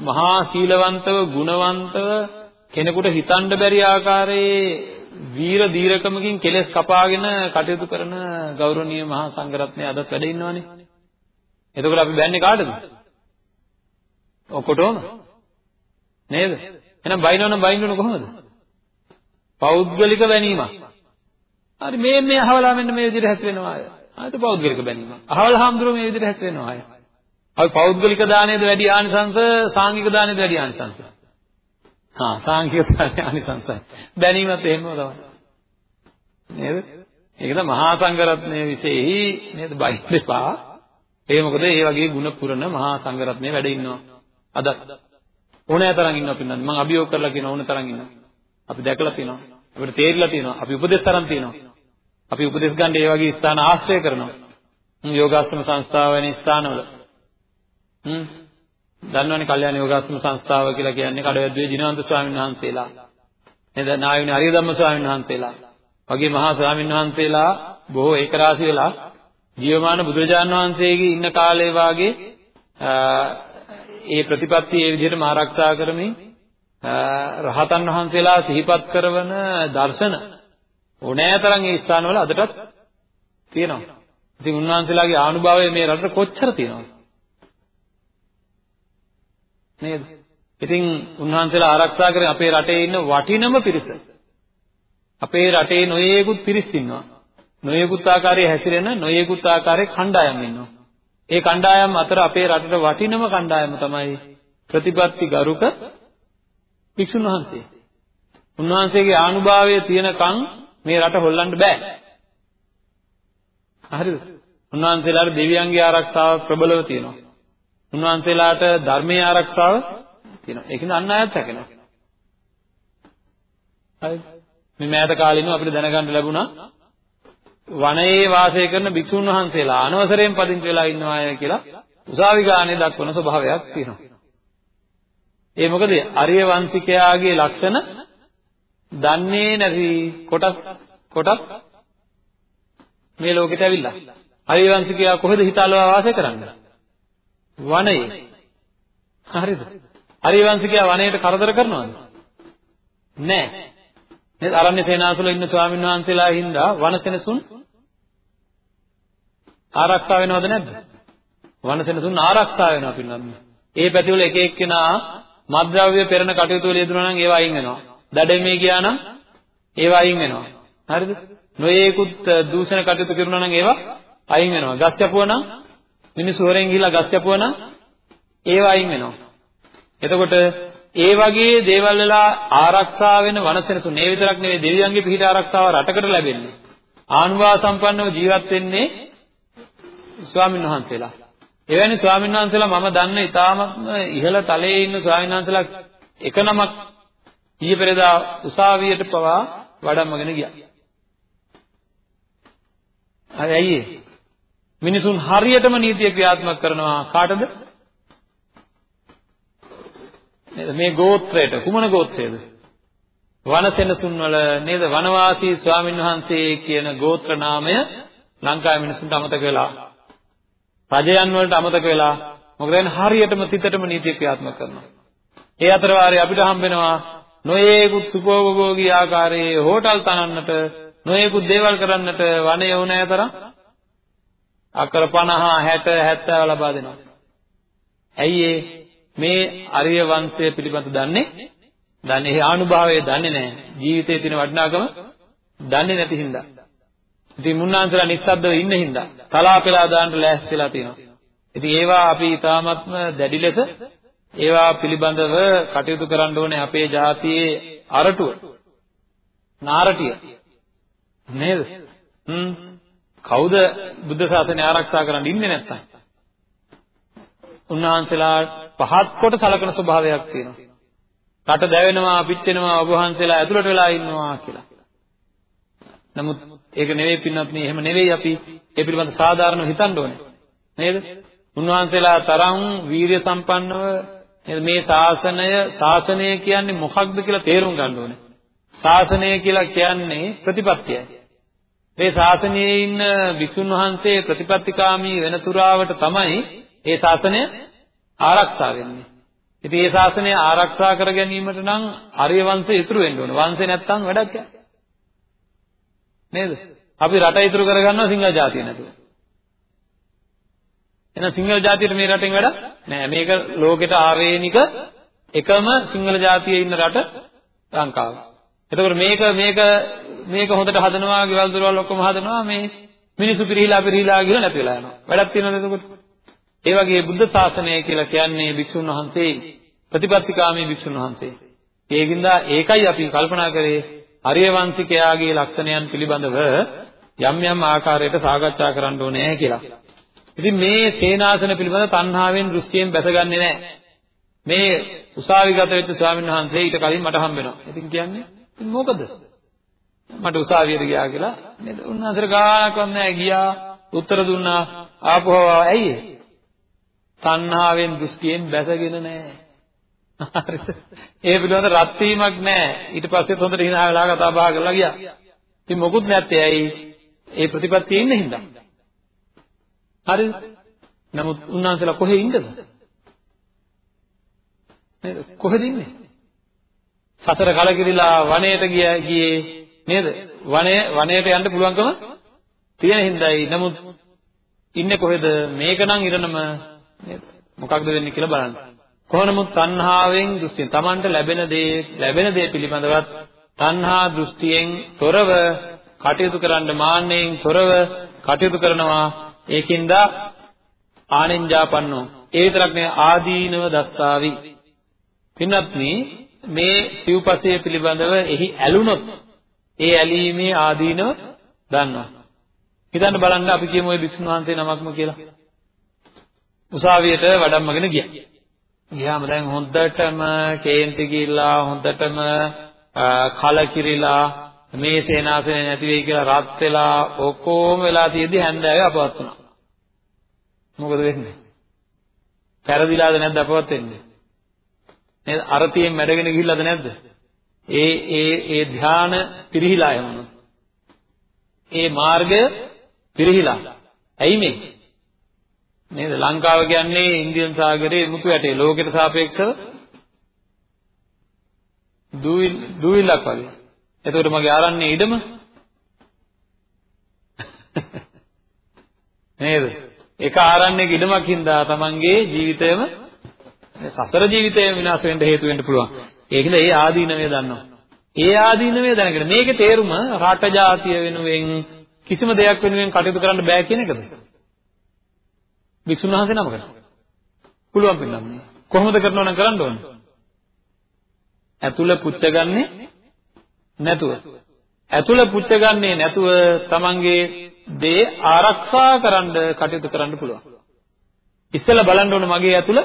මහා සීලවන්තව ගුණවන්තව කෙනෙකුට හිතන්න බැරි ආකාරයේ වීර දීරකමකින් කෙලස් කපාගෙන කටයුතු කරන ගෞරවනීය මහා සංඝරත්නය අදත් වැඩ ඉන්නවනේ. එතකොට අපි බැන්නේ කාටද? ඔකොටම නේද? එහෙනම් බයිනවනම් බයින්නවන කොහොමද? පෞද්ගලික බැනීමක්. හරි මේ මේ අහවලා මෙන්න මේ විදිහට හැසිරෙනවා අය. ආයත පෞද්ගලික බැනීමක්. අහවල හාමුදුරුවෝ මේ විදිහට හැසිරෙනවා අය. අපි පෞද්ගලික දානයේද වැඩි ආනිසංස සාංගික දානයේද වැඩි ආනිසංස? හා සාංගික දානයේ ආනිසංසයි. බැනීමත් එහෙමම තමයි. නේද? ඒක තමයි මහා සංඝරත්නයේ විශේෂයි නේද බයින්න එපා. ඒ මොකද ඒ වගේ ಗುಣ පුරන මහා සංඝරත්නයේ වැඩ ඉන්නවා. අද ඕනෑ තරම් ඉන්නවා පින්නත් මම අභියෝග කරලා කියන ඕන තරම් ඉන්නවා. අපි දැකලා තියෙනවා. අපිට තේරිලා තියෙනවා. අපි උපදෙස් තරම් තියෙනවා. අපි උපදෙස් ගන්න ඒ වගේ ස්ථාන ආශ්‍රය කරනවා. යෝගාශ්‍රම සංස්ථාව වැනි ස්ථානවල. හ්ම්. දන්නවනේ කල්යාණ යෝගාශ්‍රම සංස්ථාව කියලා කියන්නේ කඩවැද්දුවේ ජිනවන්ත ස්වාමීන් වහන්සේලා. නේද? නායුනි හරිය ධම්ම ස්වාමීන් වහන්සේලා. වගේ මහා ස්වාමීන් වහන්සේලා බොහෝ ඒකරාශී වෙලා ජීවමාන බුදුරජාන් වහන්සේගේ ඉන්න කාලේ වාගේ ඒ ප්‍රතිපත්ති ඒ විදිහටම ආරක්ෂා කරමින් රහතන් වහන්සේලා සිහිපත් කරන දර්ශන ඕනෑතරම් ඒ ස්ථානවල අදටත් තියෙනවා. ඉතින් උන්වහන්සේලාගේ ආනුභාවය මේ රටට කොච්චර තියෙනවද? නේද? ඉතින් උන්වහන්සේලා ආරක්ෂා කරගෙන අපේ රටේ ඉන්න වටිනම පිරිස. අපේ රටේ නොයේකුත් පිරිස් ඉන්නවා. නොයෙකුත් ආකාරයේ හැසිරෙන නොයෙකුත් ආකාරයේ කණ්ඩායම් ඉන්නවා. ඒ කණ්ඩායම් අතර අපේ රටට වටිනම කණ්ඩායම තමයි ප්‍රතිපත්ති ගරුක භික්ෂුන් වහන්සේ. උන්වහන්සේගේ ආනුභාවය තියෙනකන් මේ රට හොල්ලන්න බෑ. හරිද? උන්වහන්සේලාට දෙවියන්ගේ ආරක්ෂාව ප්‍රබලව තියෙනවා. උන්වහන්සේලාට ධර්මයේ ආරක්ෂාව තියෙනවා. ඒකින්ද අන්න අයත් හැකෙනවා. හරිද? මේ මෑත කාලිනව අපිට දැනගන්න ලැබුණා වනයේ වාසය කරන භික්ෂුන් වහන්සේලා අනවසරයෙන් පදිංචි වෙලා ඉන්නවාය කියලා උසාවි ගානේ දක්වන ස්වභාවයක් තියෙනවා. ඒ මොකද අරිය වංශිකයාගේ ලක්ෂණ දන්නේ නැති කොටස් කොටස් මේ ලෝකෙට ඇවිල්ලා. අරිය වංශිකයා කොහෙද හිතාලවා වාසය කරන්නේ? වනයේ. හරිද? අරිය වංශිකයා වනයේට කරදර කරනවද? නෑ. නේද? අරණ්‍ය සේනාසවල ඉන්න ස්වාමීන් වහන්සේලා හින්දා වනසෙනසුන් ආරක්ෂා වෙනවද නැද්ද? වනසෙනසුන් ආරක්ෂා වෙනවා පින්නත්. ඒ පැතිවල එක එක්කෙනා මත්ද්‍රව්‍ය පෙරන කටයුතු වල යෙදුණා නම් ඒවා අයින් වෙනවා. දඩමේ ගියා නම් ඒවා අයින් වෙනවා. හරිද? නොයේකුත් දූෂණ කටයුතු කරනවා නම් ඒවා අයින් වෙනවා. ගස් කැපුවා නම් මිනිස්සු හොරෙන් ගිහිල්ලා ගස් කැපුවා නම් ඒවා අයින් වෙනවා. එතකොට ඒ වගේ දේවල් වල ආරක්ෂා වෙන වනසෙනසුන් මේ විතරක් නෙවෙයි දෙවියන්ගේ පිහිට ආරක්ෂාව රටකට ලැබෙන්නේ. ආනුභාව සම්පන්නව ජීවත් වෙන්නේ ස්වාමීන් වහන්සේලා. එවැනි ස්වාමීන් වහන්සේලා මම දන්න ඉතාමත්ම ඉහළ තලයේ ඉන්න ස්වාමීන් වහන්සේලා එක නමක් ඊයේ පෙරේදා උසාවියට පවා වඩම්මගෙන ගියා. හරි අයියේ. මිනිසුන් හරියටම නීතිය ක්‍රියාත්මක කරනවා කාටද? නේද මේ ගෝත්‍රයට කුමන ගෝත්‍රයේද? වනසෙනසුන් වල නේද වනවාසී ස්වාමීන් වහන්සේ කියන ගෝත්‍ර නාමය ලංකාවේ මිනිසුන්ට අමතක වෙලා රජයන් වලට අමතක වෙලා මොකද දැන් හරියටම තිතටම නීතිය ක්‍රියාත්මක කරනවා. ඒ අතර වාරේ අපිට හම්බෙනවා නොයේකුත් සුභෝගෝගී ආකාරයේ හෝටල් තනන්නට නොයේකුත් දේවල් කරන්නට වනයේ වුණෑ තරම් අකර 50 60 70 ලබා දෙනවා. ඇයි මේ අරිය වංශය පිළිබඳ දන්නේ? දන්නේ ඒ ආනුභාවය දන්නේ නැහැ. ජීවිතයේ තියෙන වටිනාකම දන්නේ නැති හින්දා. ඉතින් මුන්නාන්සලා නිස්සද්දව ඉන්න හින්දා තලාපෙලා දාන්න ලෑස්තිලා තියෙනවා. ඉතින් ඒවා අපි ඊ타මත්ම දැඩි ලෙස ඒවා පිළිබඳව කටයුතු කරන්න ඕනේ අපේ ජාතියේ අරටුව. නාරටිය. නේද? හ්ම්. කවුද බුද්ධ ශාසනය ආරක්ෂා කරන්න ඉන්නේ නැත්තම්? උන්වහන්සේලා පහත් කොට සලකන ස්වභාවයක් තියෙනවා. රට දැවෙනවා, පිච්චෙනවා, ඔබ වහන්සේලා ඇතුළට වෙලා ඉන්නවා කියලා. නමුත් ඒක නෙවෙයි පින්වත් මේ එහෙම නෙවෙයි අපි ඒ පිළිබඳ සාධාරණව හිතන්න ඕනේ. නේද? උන්වහන්සේලා තරම් වීරිය සම්පන්නව මේ ශාසනය ශාසනය කියන්නේ මොකක්ද කියලා තේරුම් ගන්න ඕනේ. ශාසනය කියලා කියන්නේ ප්‍රතිපත්තියයි. මේ ශාසනයේ ඉන්න විසුන් වහන්සේ ප්‍රතිපත්තිකාමී වෙන තුරාවට තමයි මේ ශාසනය ආරක්ෂා වෙන්නේ. ඉතින් මේ ශාසනය ආරක්ෂා කර ගැනීමට නම් ආර්ය වංශය ඉතුරු වෙන්න ඕනේ. වංශේ නැත්තම් වැඩක් නේද? අපි රට ඉතුරු කරගන්නවා සිංහල ජාතිය නැතුව. එහෙනම් සිංහල ජාතියට මේ රටෙන් වැඩ නෑ. මේක ලෝකෙට ආවේනික එකම සිංහල ජාතියේ ඉන්න රට ලංකාව. එතකොට මේක මේක මේක හොඳට හදනවා, ගෙවල් දොරවල් ඔක්කොම හදනවා මේ මිනිසු පිරිහිලා පිරිහිලා ගිහලා නැති වෙලා යනවා. වැඩක් තියෙනවද එතකොට? ඒ වගේ බුද්ධ ශාසනය කියලා කියන්නේ භික්ෂුන් වහන්සේ ප්‍රතිපත්තිකාමී භික්ෂුන් වහන්සේ. ඒකින්ද ඒකයි අපි කල්පනා කරේ අරිය වංශිකයාගේ ලක්ෂණයන් පිළිබඳව යම් යම් ආකාරයකට සාකච්ඡා කරන්න ඕනේ කියලා. ඉතින් මේ සේනාසන පිළිබඳ තණ්හාවෙන් දෘෂ්ටියෙන් බැසගන්නේ නැහැ. මේ උසාවිගත වෙච්ච ස්වාමීන් වහන්සේ ඊට කලින් මට හම්බ වෙනවා. ඉතින් කියන්නේ ඉතින් මොකද? මට උසාවියට ගියා කියලා නේද? උන්වහන්සේට ගානක්වත් නැහැ ගියා උත්තර දුන්නා ආපහු ඇයි ඒ? තණ්හාවෙන් දෘෂ්ටියෙන් බැසගෙන නැහැ. හරිද? ඒ පිළිබඳ රත් වීමක් නැහැ. ඊට පස්සෙත් හොඳට hina වෙලා කතා බහ කරලා ගියා. ඉතින් මොකුත් නැත්තේ ඇයි? ඒ ප්‍රතිපත්තියේ ඉන්න හින්දා. හරිද? නමුත් උන්වහන්සේලා කොහේ ඉන්නද? නේද? කොහෙද ඉන්නේ? සතර කලකිරිලා වනයේට ගියේ නේද? වනය වනයේට යන්න පුළුවන්කම තියෙන හින්දායි. නමුත් ඉන්නේ කොහෙද? මේක නම් ඉරණම නේද? මොකක්ද වෙන්නේ කියලා බලන්න. කොහොනමුත් තණ්හාවෙන් දෘෂ්ටියෙන් Tamanට ලැබෙන දේ ලැබෙන දේ පිළිබඳවත් තණ්හා දෘෂ්ටියෙන් තොරව කටයුතු කරන්න මාන්නයෙන් තොරව කටයුතු කරනවා. ඒකින්ද ආනෙන්ජාපන්නෝ ඒ විතරක් නෙවෙයි ආදීනව දස්තාවි. පින්වත්නි මේ සිව්පසය පිළිබඳව එහි ඇලුනොත් ඒ ඇලීමේ ආදීනව දන්නවා. හිතන්න බලන්න අපි කියමු ওই භික්ෂුන් වහන්සේ නමක්ම කියලා. උසාවියට වඩම්මගෙන ගියා. ගියාම දැන් හොඳටම කේන්ති ගිහිල්ලා හොඳටම කලකිරිලා මේ සේනාසනේ නැති වෙයි කියලා රත් වෙලා ඔක්කොම වෙලා තියෙද්දි හැන්දෑවේ අපවත් වුණා. මොකද වෙන්නේ? පෙරදිලාද නැද්ද අපවත් වෙන්නේ? නේද? අරතියෙන් මැඩගෙන ගිහිල්ලාද නැද්ද? ඒ ඒ ඒ ධාන පිරිහිලා යමුණු. ඒ මාර්ගය පිරිහිලා. ඇයි මේ? නේද? ලංකාව කියන්නේ ඉන්දියන් සාගරයේ මුතු ඇටේ ලෝකෙට සාපේක්ෂව දූවිල්ලක් වගේ. එතකොට මගේ ආරණ්‍ය ඉඩම නේද? එක ආරණ්‍යයක ඉඩමක් හින්දා තමන්ගේ ජීවිතයම සසර ජීවිතයම විනාශ වෙන්න හේතු වෙන්න පුළුවන්. ඒකද ඒ ආදීනවය දන්නවා. ඒ ආදීනවය දැනගෙන මේකේ තේරුම රට ජාතිය වෙනුවෙන් කිසිම දෙයක් වෙනුවෙන් කටයුතු කරන්න බෑ කියන එකද? වික්ෂුන් වහන්සේ නමකට. පුළුවන් පින්නන්නේ. කොහොමද කරනව නම් කරන්න ඕනේ? ඇතුළ පුච්චගන්නේ නැතුව. ඇතුළ පුච්චගන්නේ නැතුව තමන්ගේ දේ ආරක්ෂා කරන්න කටයුතු කරන්න පුළුවන්. ඉස්සෙල්ලා බලන්න ඕන මගේ ඇතුළ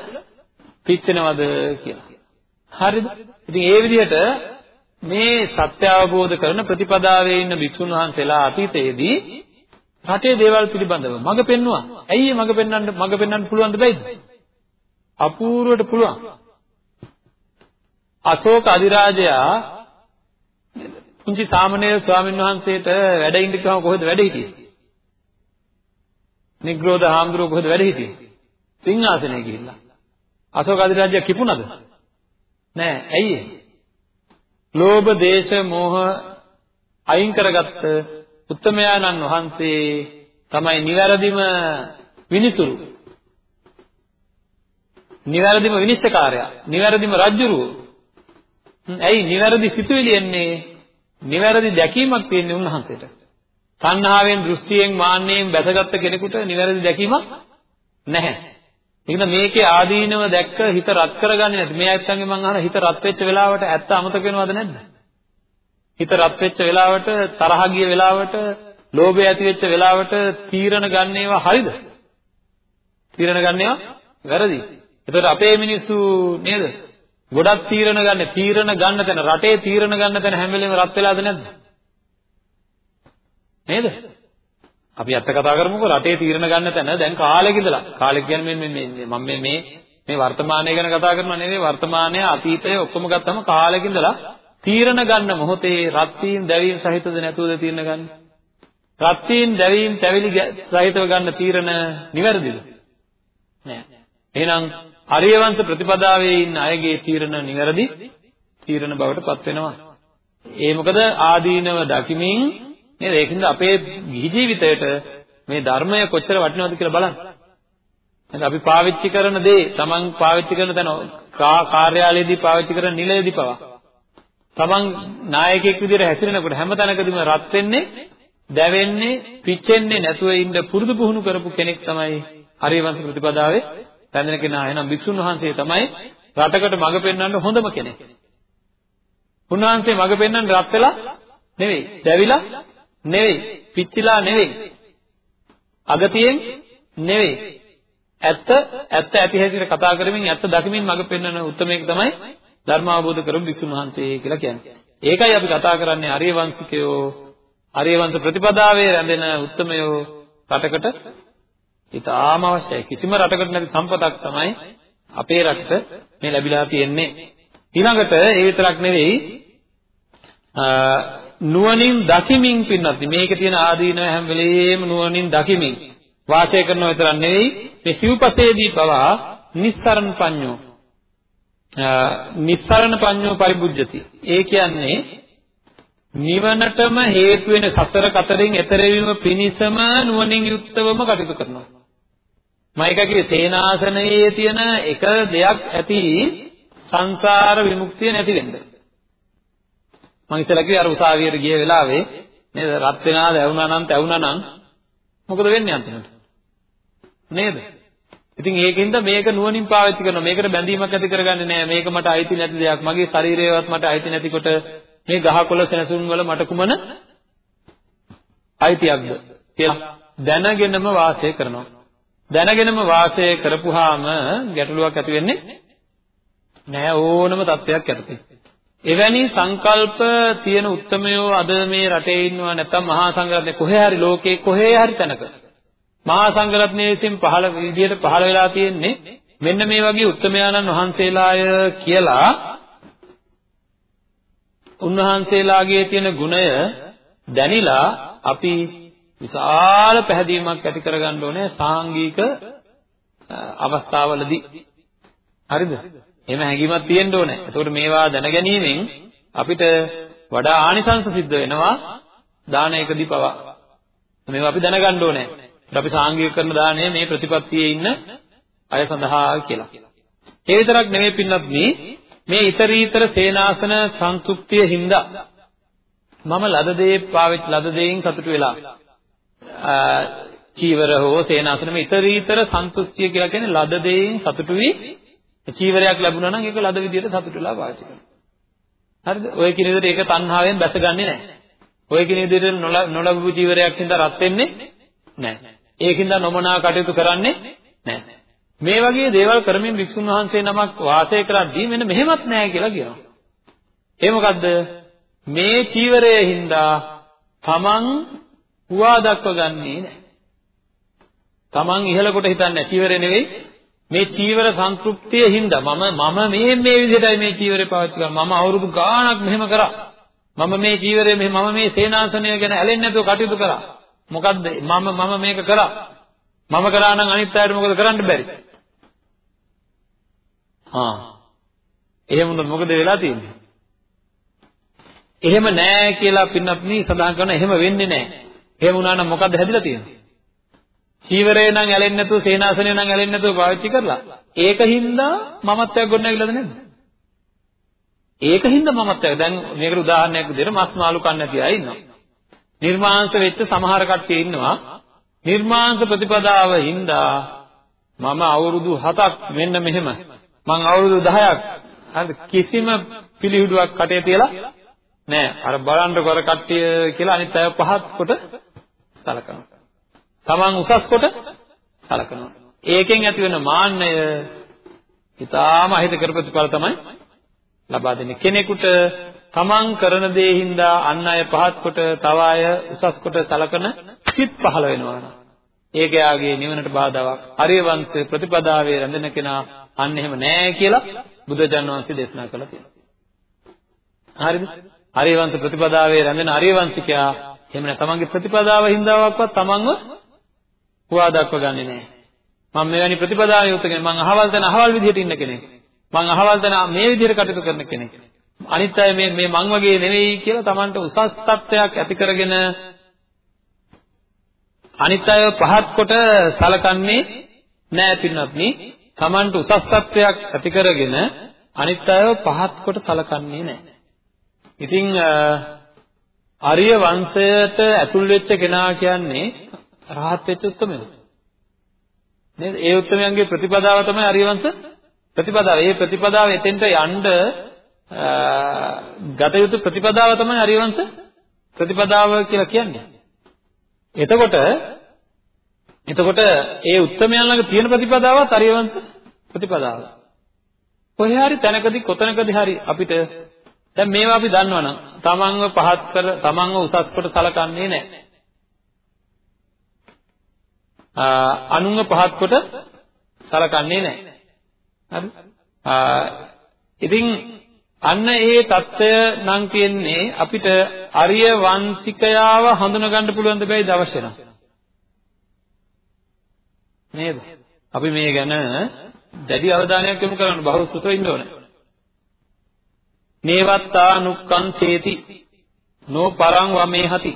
පිච්චෙනවද කියලා. හරිද? ඉතින් ඒ විදිහට මේ සත්‍ය අවබෝධ කරන ප්‍රතිපදාවේ ඉන්න භික්ෂුන් වහන්සේලා අතීතයේදී රටේ දේවල් පිළිබඳව මඟ පෙන්නවා. ඇයි මඟ පෙන්වන්න මඟ පෙන්වන්න පුළුවන්ද බැයිද? අපූර්වට පුළුවන්. අශෝක අධිරාජයා පුංචි සාමණේර ස්වාමීන් වහන්සේට වැඩ ඉන්න කිව්වම කොහෙද වැඩ හිටියේ? නිග්‍රෝධ හාමුදුරුවෝ කොහෙද වැඩ හිටියේ? සිංහාසනයේ ගිහිල්ලා. අශෝක අධිරාජ්‍ය කිපුණද? නෑ. ඇයි ඒ? ලෝභ, දේශ, මෝහ අයින් කරගත්ත උත්තමයාණන් වහන්සේ තමයි නිවැරදිම විනිසුරු. නිවැරදිම විනිශ්චයකාරයා. නිවැරදිම රජුරුව. ඇයි නිවැරදි සිතුවිලි එන්නේ? නිවැරදි දැකීමක් තියෙන්නේ උන්වහන්සේට. තණ්හාවෙන්, දෘෂ්ටියෙන්, මාන්නයෙන් බැසගත්ත කෙනෙකුට නිවැරදි දැකීමක් නැහැ. ඒකද මේකේ ආදීනව දැක්ක හිත රත් කරගන්නේ නැති. මේ ඇත්තන්ගේ මං අහන හිත රත් වෙච්ච වෙලාවට ඇත්ත අමතක වෙනවද නැද්ද? හිත රත් වෙච්ච වෙලාවට තරහ ගිය වෙලාවට ලෝභය ඇති වෙච්ච වෙලාවට තීරණ ගන්න ඒවා හරිද? තීරණ ගන්න ඒවා වැරදි. ඒතකොට අපේ මිනිස්සු නේද? ගොඩක් තීරණ ගන්න තීරණ ගන්න තැන රටේ තීරණ ගන්න තැන හැම වෙලේම රත් වෙලාද නැද්ද? නේද? අපි අත්ත කතා කරමුකෝ රටේ තීරණ ගන්න තැන දැන් කාලෙක ඉඳලා කාලෙක කියන්නේ මේ මේ මම මේ මේ මේ වර්තමානය ගැන කතා කරනවා නෙවෙයි වර්තමානය අතීතය ඔක්කොම ගත්තම කාලෙක ඉඳලා තීරණ ගන්න මොහොතේ රත් වීම දැවීම සහිතද නැතුවද තීරණ ගන්න? රත් වීම දැවීම තැවිලි සහිතව ගන්න තීරණ නිවැරදිද? නෑ. එහෙනම් ආර්යවංශ ප්‍රතිපදාවේ ඉන්න අයගේ තීරණ නිවැරදි තීරණ බවට පත් වෙනවා. ඒ මොකද ආදීනව දකිමින් නේද? ඒකින්ද අපේ ගිහි ජීවිතයට මේ ධර්මය කොච්චර වටිනවද කියලා බලන්න. එහෙනම් අපි පාවිච්චි කරන දේ, Taman පාවිච්චි කරන තැන කාර්යාලයේදී පාවිච්චි කරන නිලයේදී පවා Taman නායකයෙක් විදිහට හැසිරෙනකොට හැම තැනකදීම රත් වෙන්නේ, දැවෙන්නේ, පිච්චෙන්නේ නැතුව ඉන්න පුරුදු පුහුණු කරපු කෙනෙක් තමයි හරිවංශ ප්‍රතිපදාවේ පැඳෙන කෙනා. එහෙනම් භික්ෂුන් වහන්සේ තමයි රටකට මඟ පෙන්වන්න හොඳම කෙනෙක්. උන්වහන්සේ මඟ පෙන්වන්න රත් වෙලා නෙවෙයි, දැවිලා නෙවෙයි, පිච්චිලා නෙවෙයි. අගතියෙන් නෙවෙයි. ඇත්ත ඇත්ත ඇති හැටියට කතා කරමින් ඇත්ත දකිමින් මඟ පෙන්වන උත්මයෙක් තමයි ධර්ම අවබෝධ කරපු භික්ෂුන් වහන්සේ කියලා කියන්නේ. ඒකයි අපි කතා කරන්නේ ආර්ය වංශිකයෝ ආර්ය වංශ ප්‍රතිපදාවේ රැඳෙන උත්මයෝ රටකට ඉතාම අවශ්‍යයි. කිසිම රටකට නැති සම්පතක් තමයි අපේ රටට මේ ලැබිලා තියෙන්නේ. ඊළඟට ඒ විතරක් නෙවෙයි නුවණින් දකිමින් පින්නත් මේකේ තියෙන ආදීනව හැම වෙලෙම නුවණින් දකිමින් වාසය කරනව විතරක් නෙවෙයි මේ සිව්පසේදී පවා නිස්සරණ පඤ්ඤෝ නිස්සරණ පඤ්ඤෝ පරිබුද්ධති. ඒ කියන්නේ නිවනටම හේතු වෙන සතර කතරින් එතර වීම පිණිසම නුවණින් යුක්තවම කටයුතු කරනවා. මම එක කිව්වේ සේනාසනයේ තියෙන එක දෙයක් ඇති සංසාර විමුක්තිය නැති වෙන්න. මම ඉතලා කිව්වේ අර උසාවියට ගිය වෙලාවේ නේද? රත් වෙනාද ඇවුනා නම් ඇවුනා නම් මොකද වෙන්නේ අන්තිමට? නේද? ඉතින් ඒකෙන්ද මේක නුවණින් පාවිච්චි කරනවා. මේකට බැඳීමක් ඇති කරගන්නේ නැහැ මේක මට අයිති නැති දෙයක්. මගේ ශරීරයවත් මට අයිති නැතිකොට මේ ගහකොළ සෙනසුන් වල මට කුමන අයිතියක්ද කියලා දැනගෙනම වාසය කරනවා. දැනගෙනම වාසය කරපුවාම ගැටලුවක් ඇති වෙන්නේ නැහැ ඕනම තත්ත්වයක් යටතේ එවැනි සංකල්ප තියෙන උත්මයෝ අද මේ රටේ ඉන්නවා නැත්නම් මහා සංඝරත්නය කොහේ හරි ලෝකේ කොහේ හරි තැනක මහා සංඝරත්නයේ විසින් පහළ විදියට පහළ වෙලා තියෙන්නේ මෙන්න මේ වගේ උත්මයාණන් වහන්සේලාය කියලා උන්වහන්සේලාගේ තියෙන ගුණය දැනිලා අපි විශාල පැහැදීමක් ඇති කරගන්න ඕනේ සාංගික අවස්ථාවලදී හරිද එහෙම හැඟීමක් තියෙන්න ඕනේ. එතකොට මේවා දැනගැනීමෙන් අපිට වඩා ආනිසංස සිද්ධ වෙනවා දානයකදී පවා. මේවා අපි දැනගන්න ඕනේ. අපි සාංගික කරන දාණය මේ ප්‍රතිපත්තියේ ඉන්න අය සඳහා කියලා. ඒ විතරක් නෙමෙයි පින්නත් මේ ඊතරීතර සේනාසන සංතුප්තිය හින්දා මම ලද දේ පාවිච්චි ලද දෙයින් සතුටු වෙලා චීවර හෝ සේනාසන මේ ඊතරීතර සන්තුෂ්තිය කියලා කියන්නේ ලද දෙයින් සතුටු වී චීවරයක් ලැබුණා නම් ඒක ලද විදියට සතුටු වෙලා පාවිච්චි කරනවා. හරිද? ඔය කියන විදිහට ඒක තණ්හාවෙන් බැසගන්නේ නැහැ. ඔය කියන විදිහට නොලබපු චීවරයක් හින්දා රත් වෙන්නේ නැහැ. ඒකින්ද නොමනා කටයුතු කරන්නේ නැහැ. මේ වගේ දේවල් කරමින් වික්ෂුන් වහන්සේ නමක් වාසය කරද්දී මෙන්න මෙහෙමත් නැහැ කියලා කියනවා. ඒ මොකද්ද? මේ චීවරයේ හින්දා තමන් හුවා දක්ව ගන්නේ නැහැ. තමන් ඉහළ කොට හිතන්නේ චීවරේ නෙවෙයි මේ චීවර සන්තුෂ්තිය හින්දා මම මම මේ මේ විදිහටයි මේ චීවරේ පාවිච්චි කරන්නේ මම අවුරුදු ගාණක් මෙහෙම කරා මම මේ චීවරේ මෙහෙම මම මේ සේනාසනය ගැන ඇලෙන්නේ නැතුව කටයුතු කරා මොකද්ද? මම මම මේක කරා. මම කරා නම් අනිත් අයට මොකද කරන්න බැරි? හා එහෙම වුණොත් මොකද වෙලා තියෙන්නේ? එහෙම නෑ කියලා පින්නත් නී සඳහන් කරන එහෙම වෙන්නේ නෑ. එහෙම වුණා නම් මොකද්ද හැදිලා තියෙන්නේ? චීවරේ නම් ඇලෙන්නේ නැතුව සේනාසනේ නම් ඇලෙන්නේ නැතුව පාවිච්චි කරලා ඒකින්ද මමත්වයක් ගොඩනැගිලාද නැද්ද? ඒකින්ද මමත්වයක්. දැන් මේකට උදාහරණයක් විදිහට මස් මාළු කන්නේ නැති අය ඉන්නවා. නිර්මාංශ වෙච්ච සමහර කට්ටිය ඉන්නවා. නිර්මාංශ ප්‍රතිපදාව හින්දා මම අවුරුදු 7ක් මෙන්න මෙහෙම මං අවුරුදු 10ක් හරි කිසිම පිළිහිඩුවක් කටේ තියලා නෑ අර බලන්න කර කට්ටිය කියලා අනිත් අය පහත් කොට සලකනවා තමන් උසස් කොට සලකනවා. ඒකෙන් ඇති වෙන මාන්නය ඊටාම අහිත කරපතිඵල තමයි ලබා දෙන්නේ. කෙනෙකුට තමන් කරන දේ හින්දා අන් අය පහත් කොට තව අය උසස් කොට සලකන සිත් පහළ වෙනවා. ඒක යාගේ නිවනට බාධාවක්. අරියවන්ත ප්‍රතිපදාවේ රැඳෙන කෙනා අන්න එහෙම නෑ කියලා බුදුජාණන් වහන්සේ දේශනා කළා තියෙනවා. හරිද? අරියවන්ත ප්‍රතිපදාවේ රැඳෙන අරියවන්තිකයා එහෙම නැත්නම් තමන්ගේ ප්‍රතිපදාව හින්දාවක්වත් තමන්ව හුවා දක්ව ගන්නෙ නැහැ. මම මෙවැනි ප්‍රතිපදාවේ යුක්ත කෙනෙක්. මං අහවල් තැන අහවල් විදිහට ඉන්න කෙනෙක්. මං අහවල් තැන මේ විදිහට කටයුතු කරන කෙනෙක්. අනිත් අය මේ මේ මං වගේ නෙවෙයි කියලා Tamanට උසස් තත්ත්වයක් ඇති කරගෙන අනිත් අයව පහත් කොට සලකන්නේ නෑ පින්වත්නි. Tamanට උසස් තත්ත්වයක් ඇති කරගෙන අනිත් අයව පහත් කොට සලකන්නේ නෑ. ඉතින් ආර්ය වංශයට ඇතුල් වෙච්ච කෙනා කියන්නේ රහත් වෙච්ච උත්මයෙක්. නේද? ඒ උත්මයන්ගේ ප්‍රතිපදාව තමයි ආර්ය වංශ ප්‍රතිපදාව. ඒ ප්‍රතිපදාව එතෙන්ට යන්න ගත යුතු ප්‍රතිපදාව තමයි ආර්ය වංශ ප්‍රතිපදාව කියලා කියන්නේ. එතකොට එතකොට ඒ උත්මයන් ළඟ තියෙන ප්‍රතිපදාවත් ආර්ය වංශ ප්‍රතිපදාව. කොහේ හරි තැනකදී කොතනකදී හරි අපිට දැන් මේවා අපි දන්නවනම් තමන්ව පහත් කර තමන්ව උසස් කොට සලකන්නේ නැහැ. අනුන්ව පහත් කොට සලකන්නේ නැහැ. හරි? ඉතින් අන්න ඒ தত্ত্বය නම් කියන්නේ අපිට අරිය වංශිකයාව හඳුනගන්න පුළුවන් දෙයයි අවශ්‍ය නැහැ. නේද? අපි මේ ගැන දැඩි අවධානයක් යොමු කරන්න බහුසුතව ඉන්න ඕනේ. නේවත්තා නුක්කං තේති නෝ පරං වමේ හති.